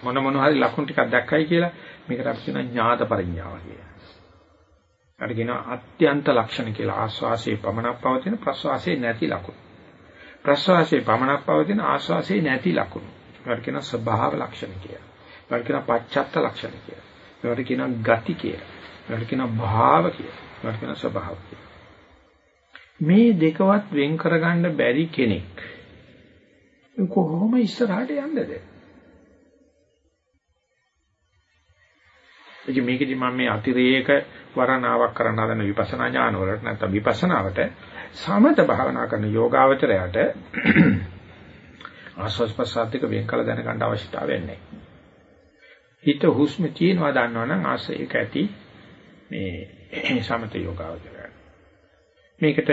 මොන මොන හරි ලක්ෂණ ටිකක් දැක්කයි කියලා මේකට අපි කියන ඥාත පරිඥාව කියලා. අර කියනවා අත්‍යන්ත ලක්ෂණ කියලා ආස්වාසේ පමණක් පවතින ප්‍රස්වාසේ නැති ලක්ෂණ. ප්‍රස්වාසේ පමණක් පවතින ආස්වාසේ නැති ලක්ෂණ. ඒකට කියනවා ස්වභාව ලක්ෂණ කියලා. ඒකට කියනවා පච්චත්ත ලක්ෂණ කියලා. ඒකට කියනවා ගති කියලා. ඒකට කියනවා භාව කියලා. ඒකට කියනවා ස්වභාව කියලා. මේ දෙකවත් වෙන් කරගන්න බැරි කෙනෙක් කොහොම ඉස්සරහට යන්නද? ඉතින් මේකෙදි මම මේ අතිරේක වරණාවක් කරන්න හදන විපස්සනා ඥාන වලට නැත්නම් විපස්සනාවට සමත භාවනා කරන යෝගාවචරයට ආස්වාස් ප්‍රසාදික වෙන් කළ දැනගන්න අවශ්‍යතාවයක් නැහැ. හිත හුස්ම තියෙනවා දන්නවනම් ආස ඒක ඇති මේ සමත යෝගාවචරය. මේකට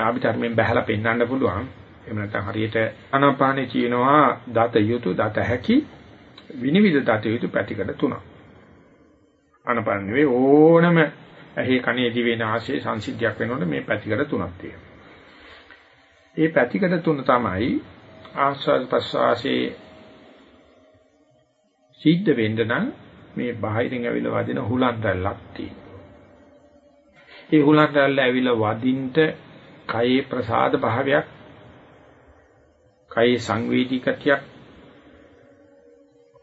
අභිධර්මයෙන් බහැලා පෙන්වන්න පුළුවන්. එහෙම නැත්නම් හරියට අනාපානේ කියනවා දත යුතු දත හැකි විනිවිද දත යුතු පැතිකඩ තුනක්. ආනපාන නෙවෙයි ඕනම ඇහි කනේ දිවේ නාසයේ සංසිද්ධියක් වෙනකොට මේ පැතිකඩ තුනක් තියෙනවා. මේ පැතිකඩ තුන තමයි ආස්වාද ප්‍රසවාසයේ සිද්ධ වෙන්න නම් මේ බාහිරින් ඇවිල්ලා වදින හුලන් දැල්ලක් තියෙනවා. ඒ හුලන් දැල්ල ඇවිල්ලා වදින්ට කයේ ප්‍රසාද භාවයක් කයේ සංවේදීකතියක්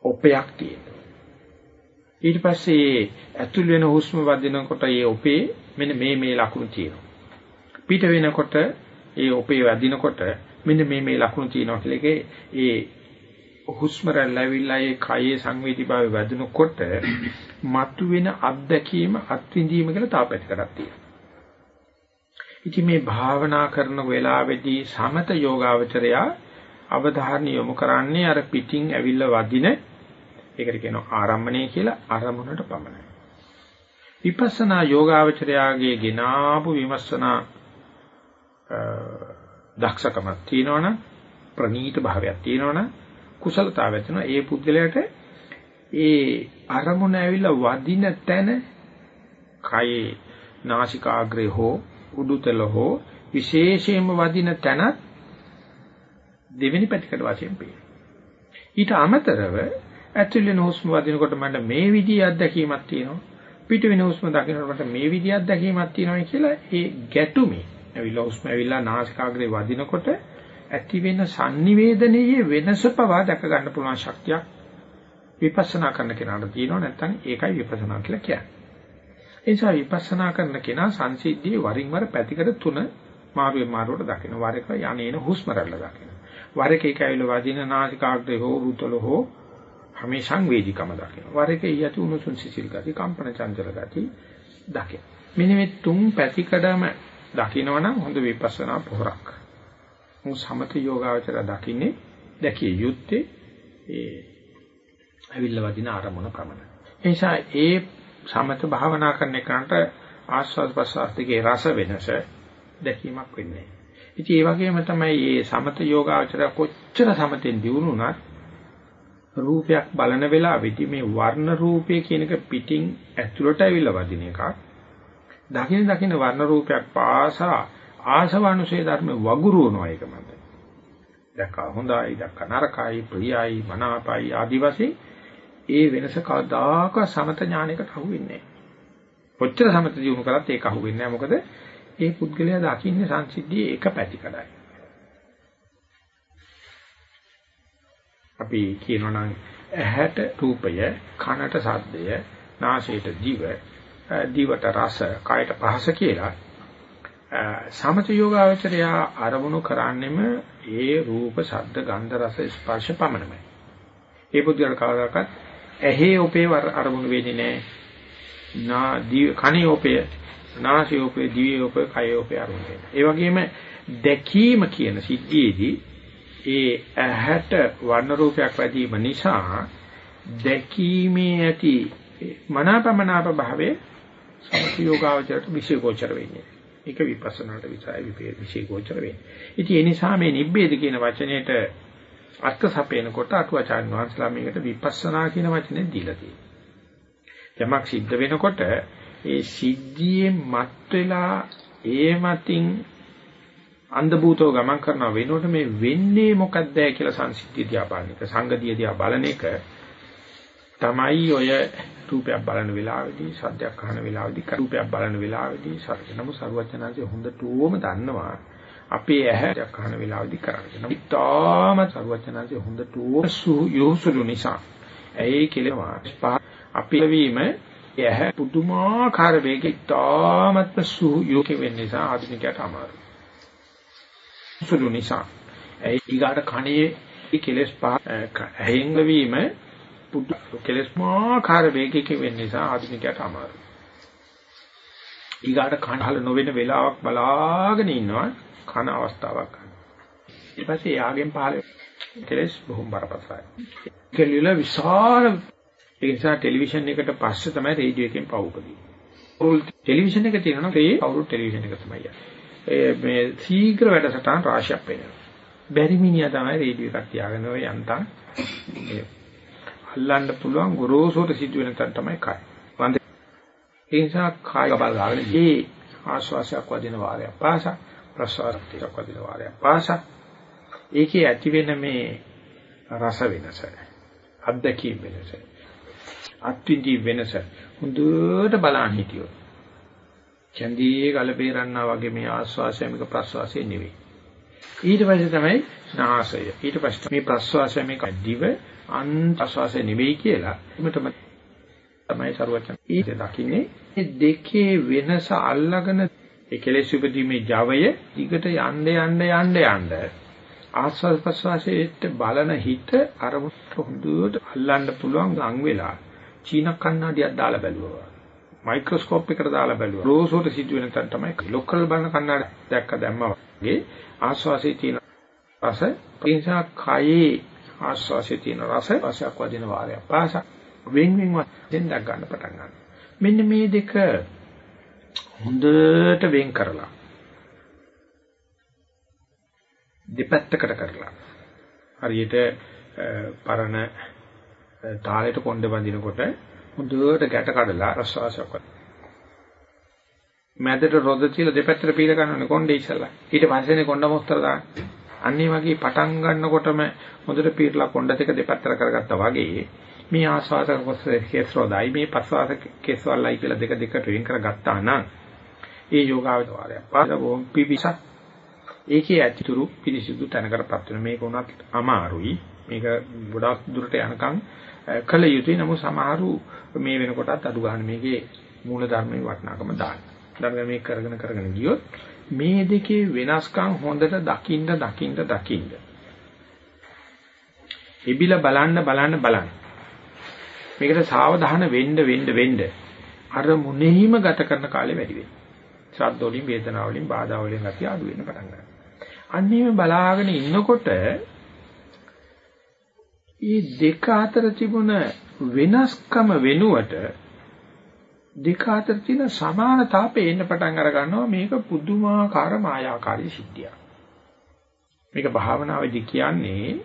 ඔපයක් තියෙනවා. ඊට පස්සේ ඇතුල් වෙන හුස්ම වදිනකොට ඒ ඔපේ මෙන්න මේ මේ ලකුණු තියෙනවා. පිට වෙනකොට ඒ ඔපේ වදිනකොට මෙන්න මේ මේ ලකුණු තියෙනවා කියලා එකේ ඒ හුස්ම රැල්ල ඇවිල්ලා ඒ කයේ සංවේදීභාවය වැදුනකොට මතුවෙන අත්දැකීම අත්විඳීම කියලා තව පැත්තකට තියෙනවා. ඉතින් මේ භාවනා කරන වෙලාවේදී සමත යෝගාවචරයා අවධානය යොමු කරන්නේ අර පිටින් ඇවිල්ලා වදින ඒකට කියනවා ආරම්භණය කියලා ආරමුණට පමණයි. විපස්සනා යෝගාවචරයාගේ ගෙනාවු විමර්ශනා දක්ෂකමක් තියෙනවනම් ප්‍රනීත භාවයක් තියෙනවනම් කුසලතාවය තියෙනවා ඒ පුද්ගලයාට ඒ අරමුණ ඇවිල්ලා වදින තැන කයේ නාසිකාග්‍රේ හෝ උඩුතල හෝ විශේෂයෙන්ම වදින තැන දෙවෙනි පැතිකඩ වශයෙන් පේනවා. ඊට අමතරව ඇතුළේ හුස්ම වදිනකොට මට මේ විදිහේ අත්දැකීමක් තියෙනවා. පිට වෙන හුස්ම දකිනකොට මට මේ විදිහේ අත්දැකීමක් තියෙනවා කියලා ඒ ගැටුමේ ඇවිල්ලා හුස්ම ඇවිල්ලා නාසිකාග්‍රේ වදිනකොට ඇති වෙන sannivedanයේ වෙනස පවා දැක ගන්න පුළුවන් ශක්තියක් විපස්සනා කරන කෙනාට තියෙනවා නැත්නම් ඒකයි විපස්සනා කියලා කියන්නේ. ඒ නිසා විපස්සනා කරන කෙනා සංසිද්ධියේ වරින් වර පැතිකඩ තුන මාරුවේ මාරුවට දකින්න. වර එක යන්නේන හුස්ම රැල්ල දකින්න. වර එක එක ඇවිල්ලා වදින නාසිකාග්‍රේ හෝ රුතල හෝ මේ සංවේදීකම දකින්න. වර එක යටි උණුසුම් සිසිල් ගති, කම්පන චංචල ගති දකින්න. මෙන්න මේ තුන් පැතිකඩම දකින්නවනම් හොඳ විපස්සනා පොහොරක්. මු සමත යෝගාවචර දකින්නේ දැකිය යුත්තේ ඒ අවිල්ල වදින ආරමුණ ප්‍රමණ. ඒ නිසා ඒ සමත භාවනා කරන එකට ආස්වාද ප්‍රසආස දෙකේ රස වෙනස දැකීමක් වෙන්නේ. ඉතින් ඒ වගේම තමයි මේ සමත යෝගාවචර කොච්චර සමතෙන් දියුණුණත් රූපයක් බලන වෙලාවෙදී මේ වර්ණ රූපය කියන එක පිටින් ඇතුළට ඇවිල්ලා වදින එකක්. දකින දකින වර්ණ රූපයක් පාසා ආසවනුසේ ධර්ම වගුරුවනවා ඒක මත. දැක්කා හොඳයි, දැක්කා නරකයි, ප්‍රියයි, මනාපයි ආදි වශයෙන් ඒ වෙනස කවදාක සමත ඥානයකට අහු වෙන්නේ නැහැ. කොච්චර සමත දිනු කරත් ඒක අහු වෙන්නේ නැහැ. මොකද ඒ පුද්ගලයා දකින්නේ සංසිද්ධියේ එක පැතිකඩයි. අපි කියනවා නම් ඇහැට රූපය, කනට ශබ්දය, නාසයට දිව, දිවට රස, කයට පහස කියලා සමත යෝගාවචරය ආරමුණු කරන්නෙම ඒ රූප, ශබ්ද, ගන්ධ, රස, ස්පර්ශ පමණයි. ඒ පුද්ගලයා කවදාකවත් ඇහි ඔපේ අරමුණු වෙන්නේ නැහැ. නා දිව කනේ ඔපේ, නාසයේ ඔපේ, දිවේ ඔපේ, කයේ ඔපේ අරමුණු වෙනවා. ඒ වගේම දැකීම කියන සිද්ධියේදී ඒ ඇහැට වර්ණ රූපයක් වැදීම නිසා දැකීමේ ඇති මනාපමනාප භාවයේ සමථ යෝගාවචරයට විශේෂෝචර වෙන්නේ. ඒක විපස්සනාට විචාරයි විශේෂෝචර වෙන්නේ. ඉතින් ඒ නිසා මේ නිබ්බේද කියන වචනයට අර්ථ සපයනකොට අටුවාචාන් වහන්සේලා මේකට විපස්සනා කියන වචනේ දීලා තියෙනවා. යමක් සිද්ධ වෙනකොට ඒ සිද්ධියේ මත් වෙලා ඒ මතින් අන්ධ භූතව ගමන් කරන වෙනකොට මේ වෙන්නේ මොකක්ද කියලා සංසිද්ධිය දිහා බලන එක සංගතිය දිහා බලන එක තමයි ඔය රූපයක් බලන වෙලාවේදී සද්දයක් අහන වෙලාවේදී රූපයක් බලන වෙලාවේදී සරණම සරුවචනාංශය හොඳටම දන්නවා අපේ ඇහැක් අහන වෙලාවේදී කරන්නේ. නමුත් තාම සරුවචනාංශය හොඳටම යොසුළු නිසා ඇයි කියලා අපේ වීම ඇහැ පුදුමාකාර වේගයක තාමත්ම සුයෝක වෙන්න නිසා ආධුනිකයට අමාරුයි. සුළු නිසා ඇයි ඊගාට කණේ කෙලස් පහ ඇහෙන් වීම පුදු කෙලස් මාකාර වේගයක වෙන්න නිසා ආධුනිකයට අමාරුයි. ඊගාට කනහල නොවන වෙලාවක් බලාගෙන ඉන්නවා කන අවස්ථාවක් ගන්න. ඊට පස්සේ යාගෙන් පහල කෙලස් බොහොම බරපතලයි. කෙලිල විශාල ඒ නිසා ටෙලිවිෂන් එකට පස්සේ තමයි රේඩියෝ එකෙන් පව උපදින්නේ. ටෙලිවිෂන් එක තියෙනවා ඒ කවුරු ටෙලිවිෂන් එක තමයි යන්නේ. මේ ශීඝ්‍ර වැඩසටහන් රාශියක් වෙනවා. බැරි මිනිහා තමයි රේඩියෝ එකක් තියාගෙන ඔය යන්තම් අල්ලන්න පුළුවන් ගොරෝසුට සිද්ධ වෙන තැන තමයි කය. වන්ද ඒ නිසා කාය බල ගන්න මේ ආශ්වාසයක් වදින වාරයක් පාස ප්‍රශ්වාසයක් වදින වාරයක් පාස ඒකේ ඇති වෙන මේ රස වෙනස අත්දැකීම් වෙනස අත්විඳි වෙනස හොඳට බලන්න හිටියොත් චන්දී ගලපේරන්නා වගේ මේ ආස්වාසය මේක ප්‍රස්වාසය නෙවෙයි. ඊට පස්සේ තමයි නාසය. ඊට පස්සේ මේ ප්‍රස්වාසය මේක දිව අන්තස්වාසය නෙවෙයි කියලා. එමෙතම තමයි සරුවචන ඊට දකින්නේ. මේ දෙකේ වෙනස අල්ලගෙන ඒ කෙලෙස් උපදීමේ Javaය දිගට යන්න යන්න යන්න යන්න. ආස්වාද ප්‍රස්වාසයේට බලන හිත අරමුණට හොඳට අල්ලන්න පුළුවන් ලං වෙලා චීන කන්නඩියක් දාලා බැලුවා. මයික්‍රොස්කෝප් එකකට දාලා බැලුවා. රෝසෝට සිද්ධ වෙන තැන තමයි ලොකල් බලන කන්නඩ දැක්ක දැම්මා වගේ ආස්වාසේ තියෙන රස නිසා කයේ ආස්වාසේ තියෙන රස රසයක් වදින වාරයක් පාස වෙන් වෙන් වශයෙන් දැක් ගන්න පටන් ගන්නවා. මෙන්න මේ දෙක හොඳට වෙන් කරලා දෙපැත්තකට කරලා හරියට පරණ තාලෙට කොණ්ඩ බඳිනකොට හොඳට ගැට කඩලා ප්‍රසවාසයක් වත්. මැදට රොද තියලා දෙපැත්තට පීර ගන්නනේ කොණ්ඩේ ඉස්සලා. ඊට පස්සේනේ කොණ්ඩ මොස්තර දාන්න. අන්නේ වගේ පටන් ගන්නකොටම හොඳට පීරලා කොණ්ඩ දෙක දෙපැත්තට කරගත්තා වගේ මේ ආස්වාද කෙස් රොදයි මේ ප්‍රසවාස කෙස් වලයි කියලා දෙක දෙකට වෙන් කරගත්තා නම් ඒ යෝගාවචරය පාදවෝ පිවිස ඒකේ ඇතිතුරු පිරිසිදු තැනකටපත් වෙන මේක උනත් අමාරුයි මේක ගොඩාක් දුරට යනකම් කළ යුතුයි. නමුත් සමහරු මේ වෙනකොටත් අඩු ගන්න මේකේ මූල ධර්මයේ වටිනාකම දාන්න. දැන් මේක කරගෙන කරගෙන ගියොත් මේ දෙකේ වෙනස්කම් හොඳට දකින්න දකින්න දකින්න. ඉබිල බලන්න බලන්න බලන්න. මේකට සාවධාන වෙන්න වෙන්න වෙන්න අර මුනෙහිම ගත කරන කාලය වැඩි වෙනවා. ශබ්ද වලින් වේදනාව වලින් බාධා වලින් ගතිය අඩු වෙන්න පටන් ගන්නවා. අන්නේම බලාගෙන ඉන්නකොට මේ දෙක අතර තිබුණ වෙනස්කම වෙනුවට දෙක අතර තියෙන සමානතාව පේන්න පටන් අර ගන්නවා මේක පුදුමාකාර මායාකාරී සිද්ධියක්. මේක භාවනාවේදී කියන්නේ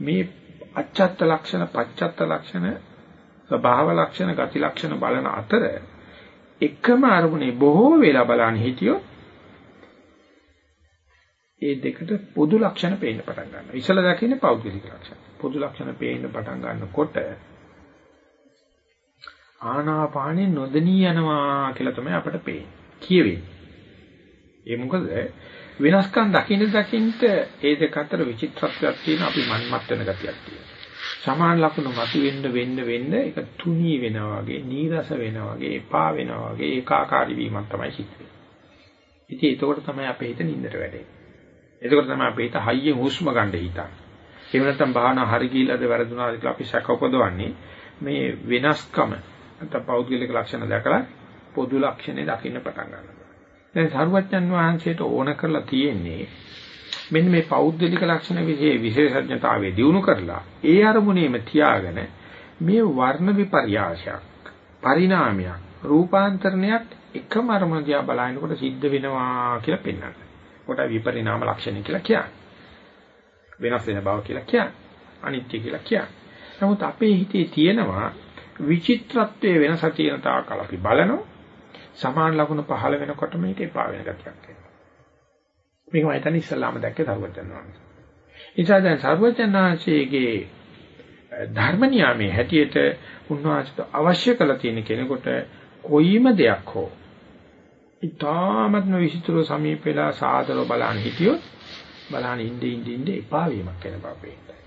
මේ අච්ඡත්ත ලක්ෂණ පච්ඡත්ත ලක්ෂණ ස්වභාව ලක්ෂණ ගති ලක්ෂණ බලන අතර එකම අරමුණේ බොහෝ වෙලා බලන්න හිටියොත් ඒ දෙකට පොදු ලක්ෂණ පේන්න පටන් ගන්නවා. ඉසල දකින්නේ පෞද්ගලික ලක්ෂණ. පොදු ලක්ෂණ පේන්න පටන් ගන්නකොට ආනාපානෙ නොදෙනී යනවා කියලා තමයි අපට පේන්නේ. කියවෙන්නේ. ඒ මොකද වෙනස්කම් දකින්න දකින්න ඒ දෙක අතර විචිත්‍රත්වයක් තියෙන අපි මන්මත් වෙන ගතියක් තියෙනවා. සමාන ලක්ෂණ මතු වෙන්න වෙන්න වෙන්න ඒක තුනී වෙනවා වගේ, නීරස වෙනවා වගේ, එපා වෙනවා වගේ ඒකාකාරී වීමක් තමයි සිද්ධ වෙන්නේ. ඉතින් ඒකෝට තමයි අපේ හිත නින්දට වැටෙන්නේ. එතකොට තමයි අපේ හිත හයියෙන් හුස්ම ගන්න හිතන්නේ. එහෙම නැත්නම් භාවනා හරි ගිහිලාද වැරදුනාද කියලා අපි සැක උපදවන්නේ මේ වෙනස්කම නැත්නම් පෞද්ගලික ලක්ෂණ දැකලා පොදු ලක්ෂණේ දකින්න පටන් ගන්නවා. දැන් සරුවච්චන් වහන්සේට ඕන කරලා තියෙන්නේ මෙන්න මේ පෞද්ගලික ලක්ෂණ විශේෂ විශේෂඥතාවයේ දිනු කරලා ඒ අරමුණේම තියාගෙන මේ වර්ණ විපර්යාසයක් පරිණාමයක් රූපාන්තරණයක් එකම අරමුණ දිහා බලනකොට සිද්ධ වෙනවා කියලා පෙන්වනවා. කොට විපරිණාම ලක්ෂණ කියලා කියන්නේ. වෙනස් වෙන බව කියලා කියන්නේ. අනිත්‍ය කියලා කියන්නේ. නමුත් අපේ හිතේ තියෙනවා විචිත්‍රත්වයේ වෙනස තියෙන තාකල් අපි බලනවා. සමාන ලකුණු පහළ වෙනකොට මේක එපා වෙන ගතියක් එනවා. මේක මම හිතන්නේ ඉස්සල්ලාම දැක්කේ සරුවචන් වහන්සේ. ඉතින් දැන් සරුවචන් වහන්සේගේ ධර්ම නියාමයේ හැටියට උන්වහන්සේට අවශ්‍ය කළ තියෙන කෙනෙකුට කොයිම දෙයක් හෝ ඊ타මත්ම විසිතුරු සමීප වෙලා සාදරව බලන්න හිටියොත් බලන්න ඉඳ ඉඳ ඉඳ එපා වීමක් වෙන බව පේනවා.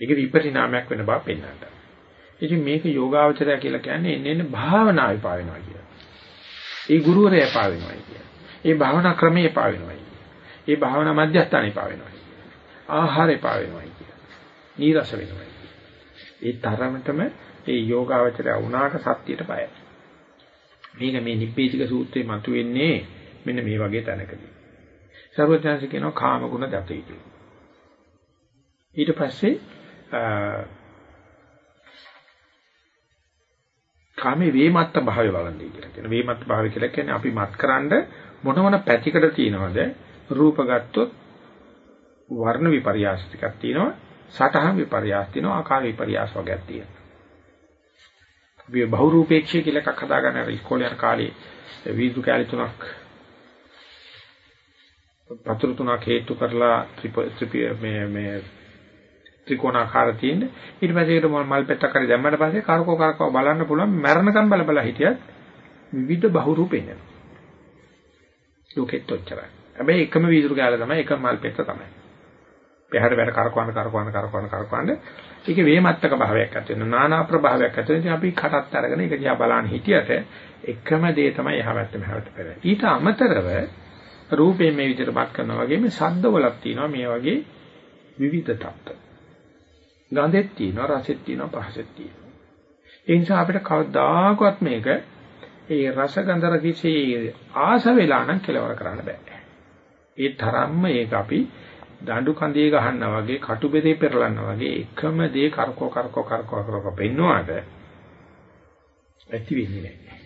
ඒක විපරිණාමයක් වෙන බව පෙන්වන්නට. ඉතින් මේක යෝගාවචරය කියලා කියන්නේ එන්නේ එන්නේ භාවනාව එපා වෙනවා කියලා. ඒ ගුරුවරයා එපා වෙනවා කියලා. ඒ භාවනා ක්‍රමයේ එපා වෙනවා කියලා. ඒ භාවනා මධ්‍යස්ථාන එපා වෙනවා කියලා. ආහාර එපා වෙනවා කියලා. නීරස වෙනවා කියලා. ඒ තරමටම ඒ යෝගාවචරය වුණාට සත්‍යයට බයයි. මේක මේ නිබ්බේධික සූත්‍රයේ මතුවෙන්නේ මෙන්න මේ වගේ තැනකදී. සර්වඥාන්ස කියනවා කාම ගුණ දත යුතුයි. ඊට පස්සේ කාමේ වේමත්ත භාවය වළඳී කියලා කියන වේමත්ත භාවය කියලා කියන්නේ අපි මත්කරනද මොන මොන පැතිකඩ තියෙනවද රූප ගත්තොත් වර්ණ විපර්යාස ටිකක් තියෙනවා සටහන් විපර්යාස තියෙනවා ආකාර විපර්යාස වගේක් තියෙනවා අපි බහුරූපේක්ෂය කියලා එකක් හදාගන්න අර ඉස්කෝලේ යන කාලේ වීදුරු කැලි තුනක් පතුරු තුනක් හේතු කරලා ත්‍රිප මේ මේ ත්‍රිකෝණාකාර තියෙන. ඊට පස්සේ ඒකට මල් පෙත්තක් හරි දැම්මට පස්සේ කරකෝ කරකෝ බලන්න පුළුවන් මරණකම් බල බල හිටියත් විවිධ බහුරූප එනවා. ලෝකෙත් ඔච්චරයි. හැබැයි එකම වීදුරු කැලේ තමයි එකම මල් පෙත්ත තමයි. පැහැර වැඩ කරකවන කරකවන කරකවන කරකවන ඒකේ වේමත්තක භාවයක් ඇති වෙනවා. නානා ප්‍රභාවයක් ඇති වෙනවා. අපි කටත් අරගෙන ඒක දිහා බලන්න හිටියට එකම දේ තමයි යහවැත්ත මෙහවැත්ත පෙර ඊට අමතරව රූපේ මේ විදිහට බත් කරනවා වගේම ශබ්දවලක් තියෙනවා. මේ වගේ විවිධ තත්ත්ව. ගඳෙත් තියෙනවා රසෙත් තියෙනවා පහසෙත් තියෙනවා. ඒ නිසා අපිට කවදාකවත් මේක ඒ රස ගන්ධ රකිසි ආස වෙලා නම් කෙලවර කරන්න බෑ. ඒ තරම්ම ඒක අපි දඬු කඳේ ගහන්නා වගේ කටු බෙදේ පෙරලන්නා වගේ එකම දේ කරකෝ කරකෝ කරකෝ කරකෝ පෙන්නුවාට ඇති වෙන්නේ නැහැ.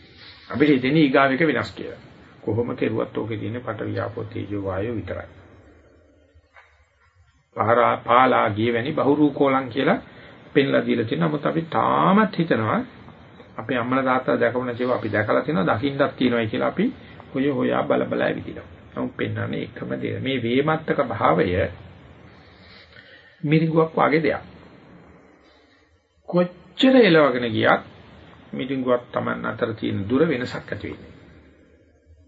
අපිට ඉතින් ඊගාවෙක වෙනස් කියලා. කොහොම කෙරුවත් ඕකේ තියෙන පට වියාපෝ තේජෝ වායෝ විතරයි. පාරා පාලා ගියවැනි බහුරූකෝලං කියලා පෙන්ලා දීලා තියෙනවා. නමුත් අපි තාමත් හිතනවා අපේ අම්මලා තාත්තා දැකපු නැතිව අපි දැකලා තියෙනවා දකින්නක් තියෙනවායි කියලා අපි හොය හොයා බල බල ඇවිදිනවා. නමුත් පෙන්වන්නේ එකම දේ. මේ වේමත්තක භාවය මිරිඟුවක් වගේ දෙයක්. කොච්චර එලවගෙන ගියත් මිරිඟුවක් Taman අතර තියෙන දුර වෙනසක් ඇති වෙන්නේ.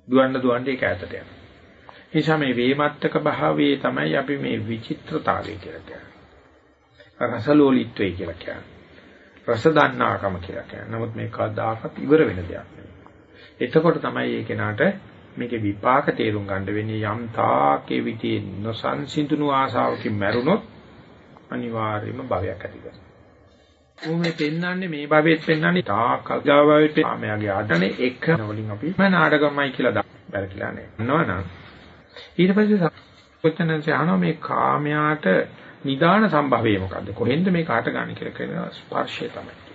දුවන්න දුවන්න ඒක ඈතට යනවා. නිසා මේ වේමත්තක භාවයේ තමයි අපි මේ විචිත්‍රතාවය කියලා කියන්නේ. රසලෝලීත්වය කියලා කියන්නේ. රස දන්නාකම කියලා කියන්නේ. නමුත් මේ කවදාකවත් ඉවර වෙන දෙයක් නෙවෙයි. එතකොට තමයි ඒ කෙනාට මේකේ විපාක තේරුම් ගන්න වෙන්නේ යම් තාකේ විදී නොසන්සිඳුණු ආසාවකින් මැරුණොත් අනිවාර්යයෙන්ම භවයක් ඇති කරනවා. උමේ පෙන්වන්නේ මේ භවෙත් පෙන්වන්නේ තාකල් ගාවවෙත් ආමයාගේ ආඩනේ එක වලින් අපි මම නාඩගමයි කියලා බැලකිලා නෑ. නෝනම් ඊට පස්සේ කොච්චනන්සේ අහනවා මේ කාමයාට නිදාන සම්භවය මොකද්ද? කොහෙන්ද මේ කාට ගන්න කියලා කියන ස්පර්ශය තමයි.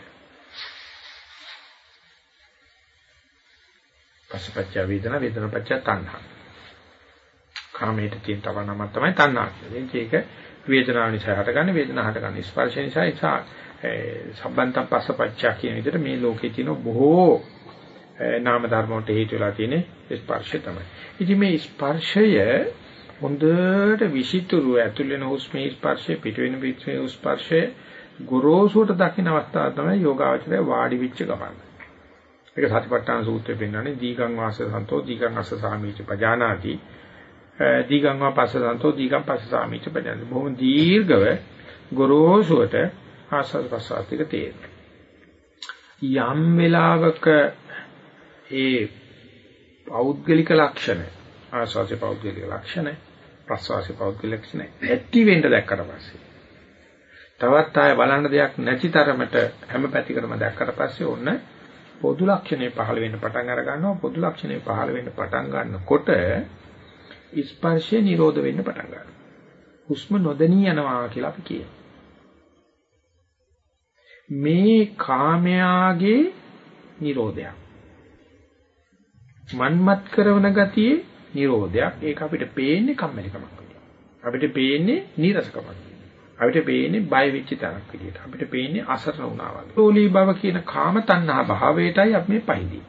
පස්සපච්ච වේදනා වේදනාපච්ච තණ්හා. කාමයට තියෙන තව නමක් තමයි තණ්හා කියන්නේ. ඒක වේදනාව නිසා හටගන්නේ වේදනාව හටගන්නේ ස්පර්ශ නිසා නිසා සම්බන්තම් පස්සපච්ච කියන විදිහට මේ ලෝකේ තියෙන බොහෝ නාම ධර්ම වලට හේතු වෙලා තියෙන ස්පර්ශය තමයි. ඉතින් මේ ස්පර්ශය හොඳට විසිතුරු ඇතුළේන හුස්මේ ස්පර්ශය පිටවෙන පිටවේ ස්පර්ශය ගොරෝසුට දකින්න අවස්ථාව තමයි යෝගාවචරය වාඩි වෙච්ච ගමන. ඒක සතිපට්ඨාන සූත්‍රයේ පෙන්නන්නේ දීගං වාස සන්තෝ දීගං අස්ස සාමීච පජානාති. දීගං වා පස්ස සන්තෝ දීගං පස්ස සාමීච පජානාති. බොහොම දීර්ඝව ගොරෝසුවට ආස්වාද ප්‍රසආතික තියෙන යම් වෙලාවක ඒ පෞද්ගලික ලක්ෂණ ආස්වාසේ පෞද්ගලික ලක්ෂණ ප්‍රසවාසේ පෞද්ගලික ලක්ෂණ ඇති වෙන්න දැක්කට පස්සේ තවත් ආය බලන්න දෙයක් නැති තරමට හැම පැතිකඩම දැක්කට පස්සේ ඔන්න පොදු ලක්ෂණේ පහළ වෙන්න පටන් අර ගන්නවා පොදු ලක්ෂණේ පහළ වෙන්න පටන් ගන්නකොට ස්පර්ශය නිරෝධ වෙන්න පටන් ගන්නවා. හුස්ම නොදෙනී යනවා කියලා අපි කියනවා. මේ කාමයාගේ නිරෝධයක්. මන්මත් කරන ගතියේ නිරෝධයක්. ඒක අපිට පේන්නේ කම්මැලිකමක් විදියට. අපිට පේන්නේ නීරසකමක් අපිට පේන්නේ බය වෙච්ච තරක් විදියට. අපිට පේන්නේ අසරණ වුණා වගේ. තෝලී බව කියන කාම තණ්හා භාවයටයි අපි මේ පහදී.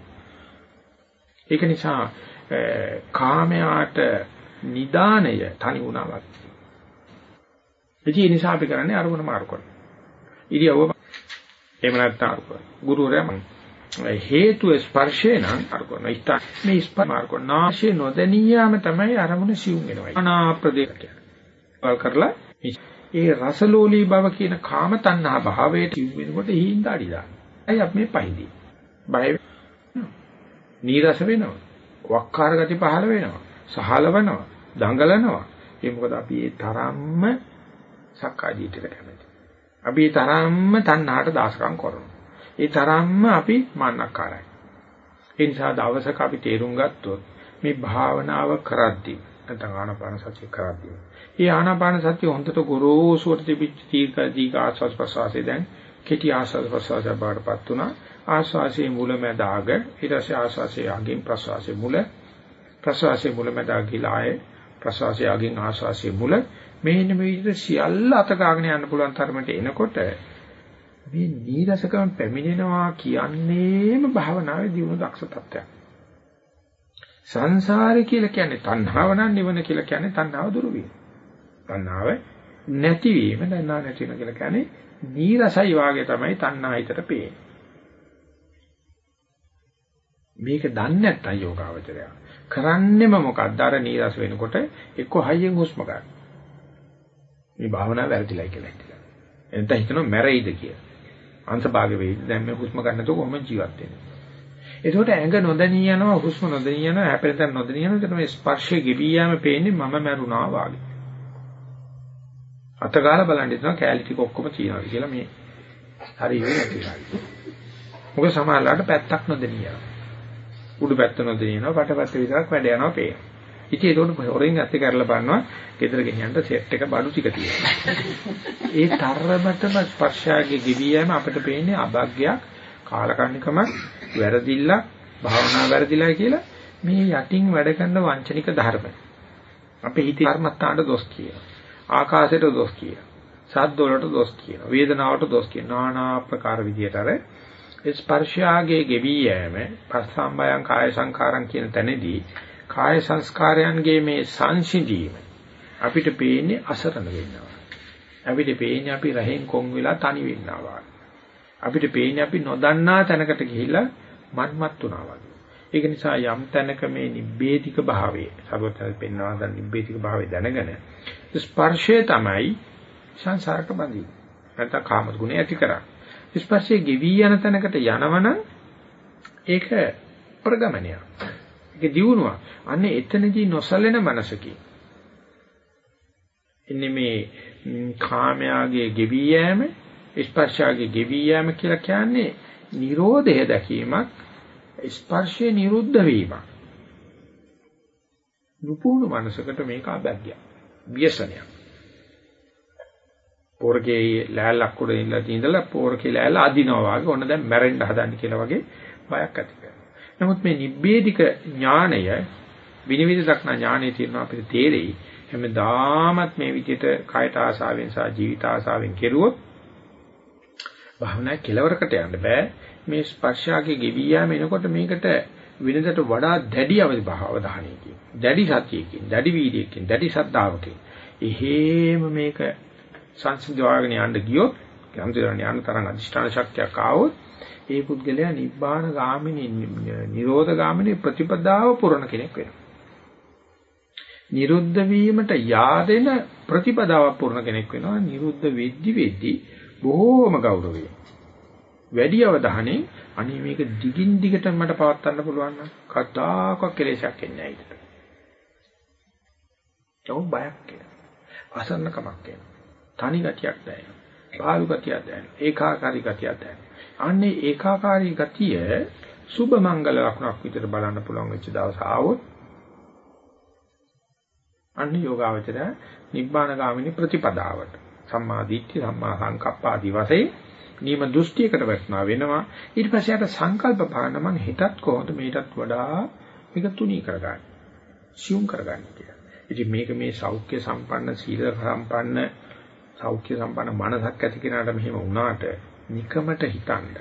ඒක නිසා කාමයාට නිදානය තනි වුණාවක්. ඒ නිසා අපි කරන්නේ අරමුණ මාරු කරනවා. ඉරියව්ව එහෙම නැත්නම් අර ගුරුවරයා හේතු ස්පර්ශේ නම් අර කරන ඉස්ත මේ ස්පර්ශ මාර්ග නාශේ නොදැනියාම තමයි අරමුණ සිවුම් වෙනවා. අනාප්‍රදේශය. වල් කරලා ඒ රසලෝලී බව කියන කාම තණ්හා භාවයට සිවුම් වෙනකොට හිඳ අඩිලා. අය අපි මේ පයිදී. බය නීරස වෙනවා. වක්කාර ගති පහළ වෙනවා. සහලවනවා. දඟලනවා. ඒ මොකද අපි ඒ තරම්ම සක්කාය දිට්ඨියට කැමති. අපි ඒ තරම්ම තණ්හාට දාසකම් කරනවා. ඒ තරම්ම අපි මාන්නකාරයි. ඒ නිසා දවසක අපි තේරුම් ගත්තොත් මේ භාවනාව කරද්දී නැත්නම් ආනාපාන සතිය කරද්දී. ඒ ආනාපාන සතිය හොඳට ගොරෝසුවට තිබිච්ච දීර්ඝ දීර්ඝ ආස්වාස් ප්‍රසවාසයේ දැන් කෙටි ආස්වාස් ප්‍රසවාසය බාටපත් උනා. ආස්වාසයේ මුලමැද ආග ඊට පස්සේ ආස්වාසයේ අගින් ප්‍රසවාසයේ මුල ප්‍රසවාසයේ මුලමැද ආගිලායේ ප්‍රසවාසයේ අගින් ආස්වාසයේ මුල මෙන්න මේ විදිහට සියල්ල අත ගාගෙන යන්න පුළුවන් තරමට එනකොට මේ නීරසකම් පැමිණෙනවා කියන්නේම භාවනාවේ දියුණු දක්ෂ තත්ත්වයක්. සංසාරේ කියලා කියන්නේ තණ්හාව නම් නිවන කියලා කියන්නේ තණ්හාව දුරු වීම. තණ්හාව නැතිවීම තණ්හාව නැති වෙන කියලා කියන්නේ නීරසයි වාගේ තමයි තණ්හා හිතට පේන්නේ. මේක දන්නේ නැත්තම් යෝගාවචරය කරන්නෙම මොකක්ද අර නීරස වෙනකොට එක්ක හයියෙන් හුස්ම ගන්න. මේ භාවනාව වැරදිලයි කියලා හිතලා. එතන හිතනවා මැරෙයිද කියලා. අංශභාග වෙයිද දැන් මේ හුස්ම ගන්නතෝ කොහොම ජීවත් වෙන්නේ. ඒකට ඇඟ නොදැනී යනවා හුස්ම නොදැනී යනවා හැපෙන නොදැනී යනවා ඒකට මේ ස්පර්ශයේ ගෙවි යාම පේන්නේ මම මැරුණා වාගේ. අතගාලා බලන් ඉන්නවා කැලී ටික ඔක්කොම තියනවා කියලා මේ හරි වෙන්නේ කියලා. මොකද සමහරලාට පැත්තක් නොදැනී යනවා. උඩු පැත්ත නොදැනී යනවා පටපැත්ත විතරක් වැඩ යනවා පේනවා. ඉතින් ඒකට හොරෙන් ඇත්ත කරලා බලනවා ගෙදර ගෙනියන්න සෙට් එක බඩු ටික තියෙනවා. ඒ තරමටම ස්පර්ශාගේ ගෙවි යෑම අපිට පේන්නේ අභාග්‍යයක් කාලකන්නිකමක් වැරදිල්ලක් භාවනා වැරදිලා කියලා මේ යටින් වැඩ කරන වංචනික ධර්ම. අපේ හිතේ කර්මස්ථානට දොස් කියනවා. ආකාශයට දොස් කියනවා. සද්ද වලට දොස් කියනවා. වේදනාවට දොස් කියනවා. নানা ආකාර විදියට අර ස්පර්ශාගේ ගෙවි යෑම පස්සම්බයං කාය සංකාරම් කියන තැනදී කාය සංස්කාරයන්ගේ මේ සංසිඳීම අපිට පේන්නේ අසරණ වෙනවා. අපිට පේන්නේ අපි රහෙන් කොන් වෙලා තනි වෙනවා. අපිට පේන්නේ අපි නොදන්නා තැනකට ගිහිල්ලා මන්මත් වුණා වගේ. ඒක නිසා යම් තැනක මේ නිබ්බේධික භාවය සර්වතල් පෙන්වා ගන්න නිබ්බේධික භාවය දැනගෙන ස්පර්ශය තමයි සංසාරට බඳින්නේ. නැත්නම් කාම ගුණය ඇති කරන්නේ. ස්පර්ශයේ ගෙවි යන තැනකට යනවනම් ඒක ප්‍රගමනයක්. ඒක දියුණුවක්. අන්න එතනදී නොසලෙන මනසකින්. එන්නේ මේ කාමයාගේ ගෙවි යෑම, ස්පර්ශයාගේ ගෙවි යෑම කියලා කියන්නේ Nirodha දැකීමක්, ස්පර්ශයේ නිරුද්ධ වීමක්. නුපුණු මනසකට මේක අබැග්ගයක්. ව්‍යසනයක්. පෝරකේ ලෑල්ලක් උඩ ඉඳලා ඉඳලා පෝරකේ ලෑල්ල අදිනවා වගේ ඔන්න දැන් මැරෙන්න හදන්නේ කියලා වගේ බයක් ඇති කරනවා. නමුත් මේ නිබ්බේධික ඥාණය විනිවිද දක්නා ඥාණය තියෙනවා අපිට තේරෙයි. හැමදාමත් මේ විදිහට කායට ආසාවෙන් සහ ජීවිත ආසාවෙන් කෙරුවොත් භාවනා කෙලවරකට යන්න බෑ. මේ ස්පර්ශාගේ ගෙවි යාම එනකොට මේකට විනදට වඩා දැඩි අවධානයකින්, දැඩි සතියකින්, දැඩි වීර්යයකින්, දැඩි සද්ධාවකින් එහෙම මේක සංසිඳවාගෙන යන්න ගියොත්, යම් යන තරම් අධිෂ්ඨාන ශක්තියක් ආවොත් ඒ පුද්ගලයා නිබ්බාන ගාමිනී නිරෝධ ගාමිනී ප්‍රතිපදාව පුරණ කෙනෙක් වෙනවා. නිරුද්ධ වීමට yaadෙන ප්‍රතිපදාවක් පුරණ කෙනෙක් වෙනවා. නිරුද්ධ වෙද්දි වෙද්දි බොහෝම ගෞරවයෙන්. වැඩි අවධානයෙන් අනේ මේක දිගින් දිගට මට පවත්වන්න පුළුවන් නම් කතාවක් කෙලෙසක් එන්නේ නැහැ ඊට. ඒක බයක් කියලා. අසන්නකමක් කියලා. තනි ගතියක් දැනෙනවා. පාළු ගතියක් දැනෙනවා. ඒකාකාරී ගතියක් දැනෙනවා. අන්නේ ඒකාකාරී ගතිය සුබ මංගල ලක්ෂණක් විදිහට බලන්න පුළුවන් වෙච්ච දවස ආවොත් අන්න යෝගාවචරය නිබ්බාන ගාමිනී ප්‍රතිපදාවට සම්මා දිට්ඨි සම්මා සංකප්ප ආදී වශයෙන් නියම දෘෂ්ටියකට වැටෙනවා වෙනවා. ඊට පස්සේ අර සංකල්ප පාන මං හිතත් කොහොමද මේකටත් වඩා මේක තුනී කරගන්න? සියුම් කරගන්න කියලා. ඉතින් මේක මේ සෞඛ්‍ය සම්පන්න සීල සම්පන්න සෞඛ්‍ය සම්පන්න මනසක් ඇති කෙනාට මෙහෙම වුණාට නිකමට හිතන්න.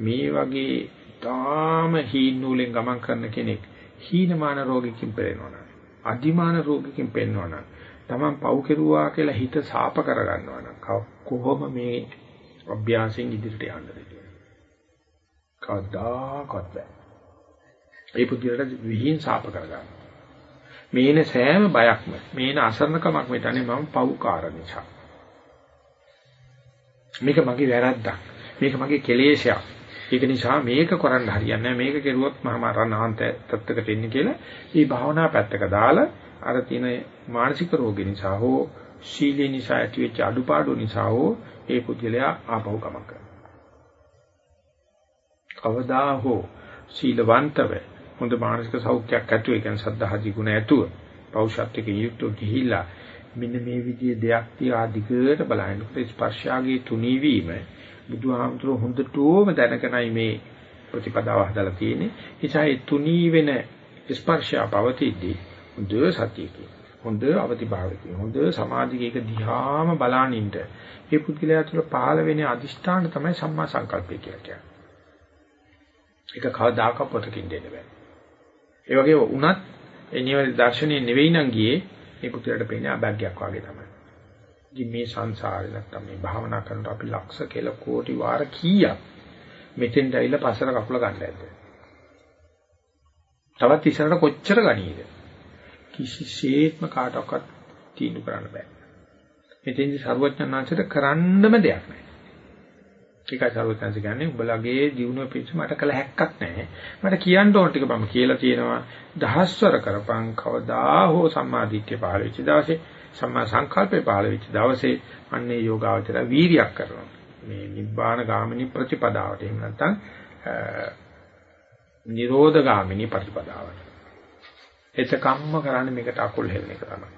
මේ වගේ තාම හීන් නූලෙන් ගමන් කරන කෙනෙක් හීනමාන රෝගිකින් පෙරෙනවා අදිමාන රෝගිකින් පෙන්වනවා නම් Taman පව් කෙරුවා කියලා හිත සාප කරගන්නවා නම් කොහොම මේ අභ්‍යාසයෙන් ඉදිරියට යන්නද කවදාකවත් බෑ. ඒ පුදුරට විහිං සාප කරගන්න. මේන සෑම බයක්ම මේන අසරණකමක් මෙතනේ මම පව්කාර නිසා. මේක මගේ වැරද්දක්. මේක මගේ කෙලේශයක්. ඒක නිසා මේක කරන්න හරියන්නේ මේක කෙරුවොත් මම රණාන්ත තත්ත්වයකට එන්නේ කියලා මේ භාවනා පැත්තක දාලා අර තියෙන මානසික රෝග නිසා හෝ ශීලී නිසා ඇතිවෙච්ච අඩුපාඩු නිසා හෝ ඒ පුද්ගලයා ආපහු ගමන් කරනවා. කවදා හෝ සීලවන්තව හොඳ මානසික සෞඛ්‍යයක් ඇතුව ඒ කියන්නේ සද්ධාහදි ගුණ ඇතුව පෞෂත්වික යුක්තව ගිහිල්ලා මෙන්න මේ විදිහේ දෙයක් තියා දිගට බලනකොට ස්පර්ශාගේ තුනී වීම බුදුහාමුදුරුවෝ හොඳටම දැනගෙනයි මේ ප්‍රතිපදාව හදලා තියෙන්නේ. නිසා ඒ තුනී වෙන ස්පර්ශය පවතිද්දී හොඳ සතියකින් හොඳ අවදිභාවයකින් හොඳ සමාධියක දිහාම බලානින්ද ඒ පුද්ගලයා තුළ පහළ වෙන අදිෂ්ඨාන තමයි සම්මා සංකල්පය කියලා කියන්නේ. ඒක කවදාකවත් පොතකින් දෙන්න බෑ. ඒ වගේ වුණත් ඒ නිවැරදි දර්ශනය නෙවෙයි නම් ගියේ මේ පුත්‍රයාට පේන්නේ අභාග්‍යයක් වගේ තමයි. ඉතින් මේ සංසාරේ නැත්තම් මේ භාවනා කරනකොට අපි ලක්ෂ කියලා කෝටි වාර කීයක් මෙතෙන්ට ඇවිල්ලා පස්සට කකුල ගන්න ඇද්ද? තවත් ඉස්සරහට කොච්චර ගණීද? කිසිසේත්ම කාටවත් තීන්දුව කරන්න බෑ. මෙතෙන්දි ਸਰවඥාන්සට කරන්නම දෙයක් නැහැ. ඒකයි සර්වඥාන්ස කියන්නේ උඹලගේ ජීවුන පිටු මට කළ හැක්කක් නැහැ. මට කියන්න ඕන ටික මම කියලා තියෙනවා. දහස්වර කරපං කවදා හෝ සම්මාදිට්ඨිය පහළ වෙච්ච දවසේ සම්මා සංකල්පේ පහළ වෙච්ච දවසේ අන්නේ යෝගාවචර වීරියක් කරනවා. මේ නිබ්බාන ගාමිනී ප්‍රතිපදාවට එහෙම නැත්නම් නිරෝධ ගාමිනී ප්‍රතිපදාවට. එතකම්ම කරන්නේ මේකට අකුල් හෙලන එක තමයි.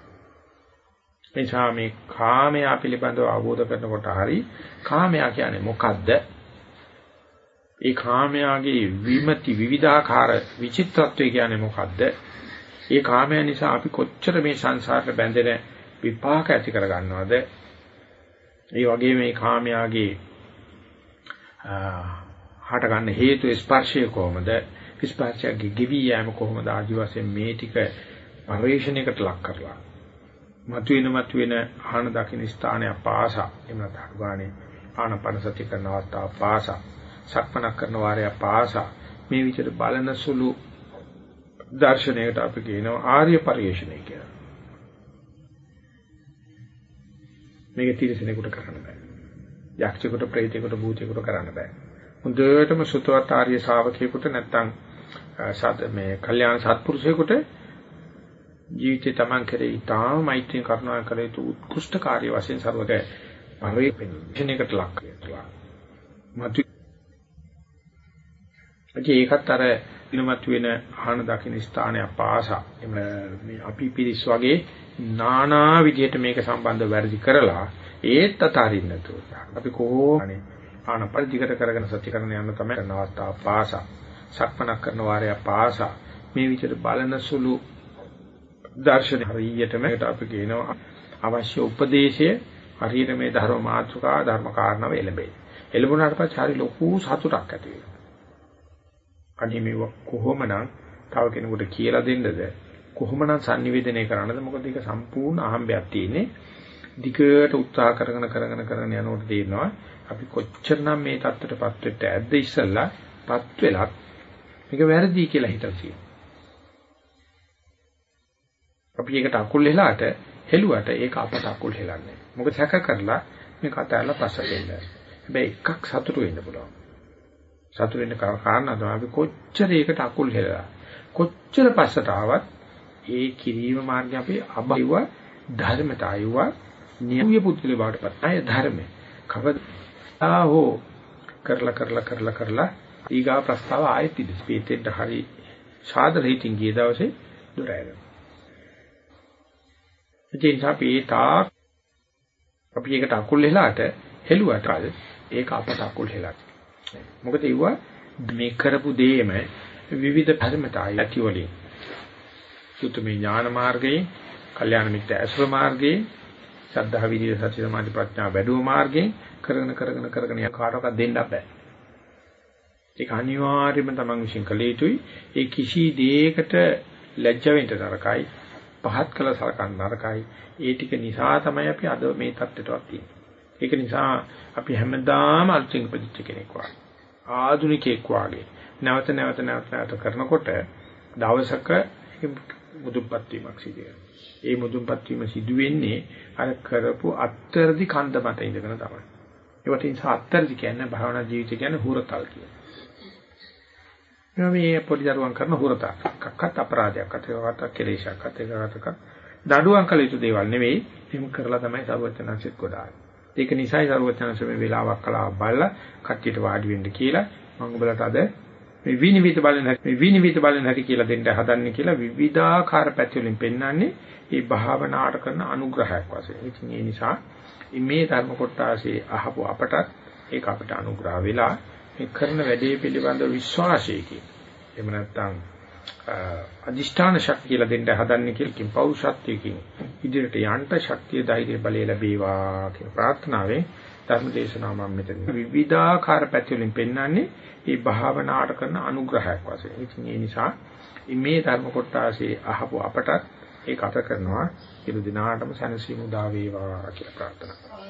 නිසා මේ කාමයා පිළිබඳව අවබෝධ කරනකොට හරි කාමයා කියන්නේ මොකද්ද? ඒ කාමයාගේ විමති විවිධාකාර විචිත්‍රත්වය කියන්නේ මොකද්ද? ඒ කාමය නිසා අපි කොච්චර මේ සංසාරට බැඳෙන විපාක ඇති කර ගන්නවද? ඒ වගේ මේ කාමයාගේ හට ගන්න හේතු ස්පර්ශය කොහොමද? ස්පර්ශයේ ගිවි යෑම කොහොමද ආදි වශයෙන් මේ ටික පරිශ්‍රණයකට ලක් කරලා මතුවෙන මතුවෙන ආහන දකින්න ස්ථානය පාසා එහෙම නැත්නම් ගානේ ආනපන සති කරන අවස්ථාව පාසා සක්මනක් කරන වාරය පාසා මේ විදිහට බලන සුළු දර්ශනයකට අපි කියනවා ආර්ය පරිශ්‍රණය කියලා. මේක තිරසනෙකුට කරන්න බෑ. යක්ෂයෙකුට ප්‍රේතයෙකුට භූතයෙකුට කරන්න බෑ. හොඳටම සුතවත් ආර්ය ශාවකයෙකුට නැත්නම් සත් මේ කල්යාණ සත්පුරුෂයෙකුට ජීවිතේ Taman කරේ තාම මෛත්‍රී කරුණා කළ යුතු උත්කෘෂ්ඨ කාර්ය වශයෙන් සර්වක පරිපෙන්නේකට ලක් වෙනවා. මතු ඒකත් අර දිනමත් වෙන ආහන දකින්න ස්ථානය පාසා මේ අපි පිරිස් වගේ নানা විදිහට මේක සම්බන්ධ වැඩි කරලා ඒත් අතාරින්න නැතුව අපි කොහොමනේ ආන පරිදිකට කරගෙන සත්‍ය කරන යන තමයි කරන අවස්ථාව පාසා සක්මනක් කරන වාරය පාසා මේ විදිහට බලන සුළු දර්ශන හරියටම අපි කියනවා අවශ්‍ය උපදේශය හරියට මේ ධර්ම මාතෘකා ධර්ම කාරණාව එළඹේ. එළඹුණාට පස්සේ හරි ලොකු සතුටක් ඇති වෙනවා. අනේ මේව කොහොමනම් තව කෙනෙකුට කියලා දෙන්නද කොහොමනම් sannivedanaya කරන්නද මොකද ඒක සම්පූර්ණ අහම්බයක් තියෙන්නේ. දිගට උත්සාහ කරගෙන කරගෙන කරගෙන යනකොට තේරෙනවා අපි කොච්චරනම් මේ தත්ත්වයටපත් වෙච්ච ඇද්ද ඉස්සල්ලාපත් වෙලත් මේක වැරදි කියලා හිතලා තියෙනවා. අපි ඒකට අකුල් හෙලාට හෙළුවට ඒක අපට අකුල් හෙලන්නේ. මොකද සැක කරලා මේ කතාවල පස්සට එන්න. හැබැයි එකක් සතුටු වෙන්න පුළුවන්. සතුටු වෙන්න කාරණා තමයි අපි කොච්චර ඒකට අකුල් හෙලලා කොච්චර පස්සට ආවත් ඒ කිරීම මාර්ගය අපි අබයිව ධර්මතායුව නියුය පුදුලේ බාටපත් අය ධර්මේ. කවදා හෝ කරලා කරලා කරලා කරලා ඊගා ප්‍රස්තාව ආයෙත් ඉදිරියට හරි සාදර හිතින් ගිය දවසේ දොර ඇරෙනවා. ඒ නිසා අපි ඒ තාක් අපි ඒකට අකුල් හෙලාට හෙළුවට අද ඒක අපට අකුල් හෙලක්. මොකද ඒවා මේ කරපු දේම විවිධ ධර්මතායි ඇති වලින්. සුතමේ ඥාන මාර්ගයේ, කල්යාණ මිත්‍ය ඇසුර මාර්ගයේ, සද්ධා විදියේ සත්‍ය සමාධි ප්‍රඥා වැඩුව මාර්ගයේ කරගෙන කරගෙන කරගෙන යන කාටවත් දෙන්න බෑ. ඒක අනිවාර්යයෙන්ම තමන් විශ්ින් කළ යුතුයි. ඒ කිසි දෙයකට ලැජ්ජ වෙන්න නරකයි. පහත් කළ සලකන්න නරකයි. ඒ ටික නිසා තමයි අපි අද මේ தත්ත්වයටවත් තියෙන්නේ. ඒක නිසා අපි හැමදාම අලුතින් ඉපදිච්ච කෙනෙක් වගේ. ආධුනිකයෙක් වගේ. නැවත නැවත නැවත නැවත කරනකොට දවසක මුදුන්පත් වීමක් සිදු වෙනවා. ඒ මුදුන්පත් වීම සිදු වෙන්නේ අර කරපු අත්තරදි කන්ද මත ඉඳගෙන තමයි. ඒවට නිසා අත්තරදි කියන්නේ භාවනා ජීවිතය කියන්නේ හුරතල් කියන්නේ. මේ පොඩි දරුවන් කරන හුරතල්. කක්කත් අපරාධයක් අතේකට කෙලේශයක් අතේකට දඩුවම් කළ යුතු දේවල් නෙවෙයි. එහෙම කරලා තමයි සර්වඥාන්සෙත් ගොඩාන්නේ. ඒක නිසායි සර්වඥාන්ස මේ වෙලාවක් කලාව බලලා කට්ටියට වාඩි වෙන්න කියලා මම ඔබලට අද මේ විනිවිද බලන හැටි මේ විනිවිද බලන හැටි කියලා දෙන්න හදන්නේ කියලා විවිධාකාර පැති වලින් පෙන්වන්නේ මේ භාවනාවට කරන අනුග්‍රහයක් වශයෙන්. ඉතින් ඒ නිසා මේ ධර්ම කොටාසේ අහපු අපටත් ඒක අපට අනුග්‍රහ වෙලා මේ කරන වැඩේ පිළිබඳ විශ්වාසයකින් එහෙම නැත්නම් අදිෂ්ඨාන ශක්තිය කියලා දෙන්න හදන්නේ කියලා කිම් පෞරුෂත්වයකින් ඉදිරියට යන්න ශක්තිය ධෛර්ය බලය ලැබේවා කියන ප්‍රාර්ථනාවෙන් ධර්ම දේශනාව මම මෙතන විවිධාකාර පැති වලින් පෙන්වන්නේ මේ භාවනාවට කරන අනුග්‍රහයක් වශයෙන්. ඉතින් ඒ නිසා මේ ධර්ම කොටාසේ අහපු අපටත් ඒක අත කරනවා. සියලු දිනාටම සැනසීම උදා වේවා කියලා ප්‍රාර්ථනා කරනවා.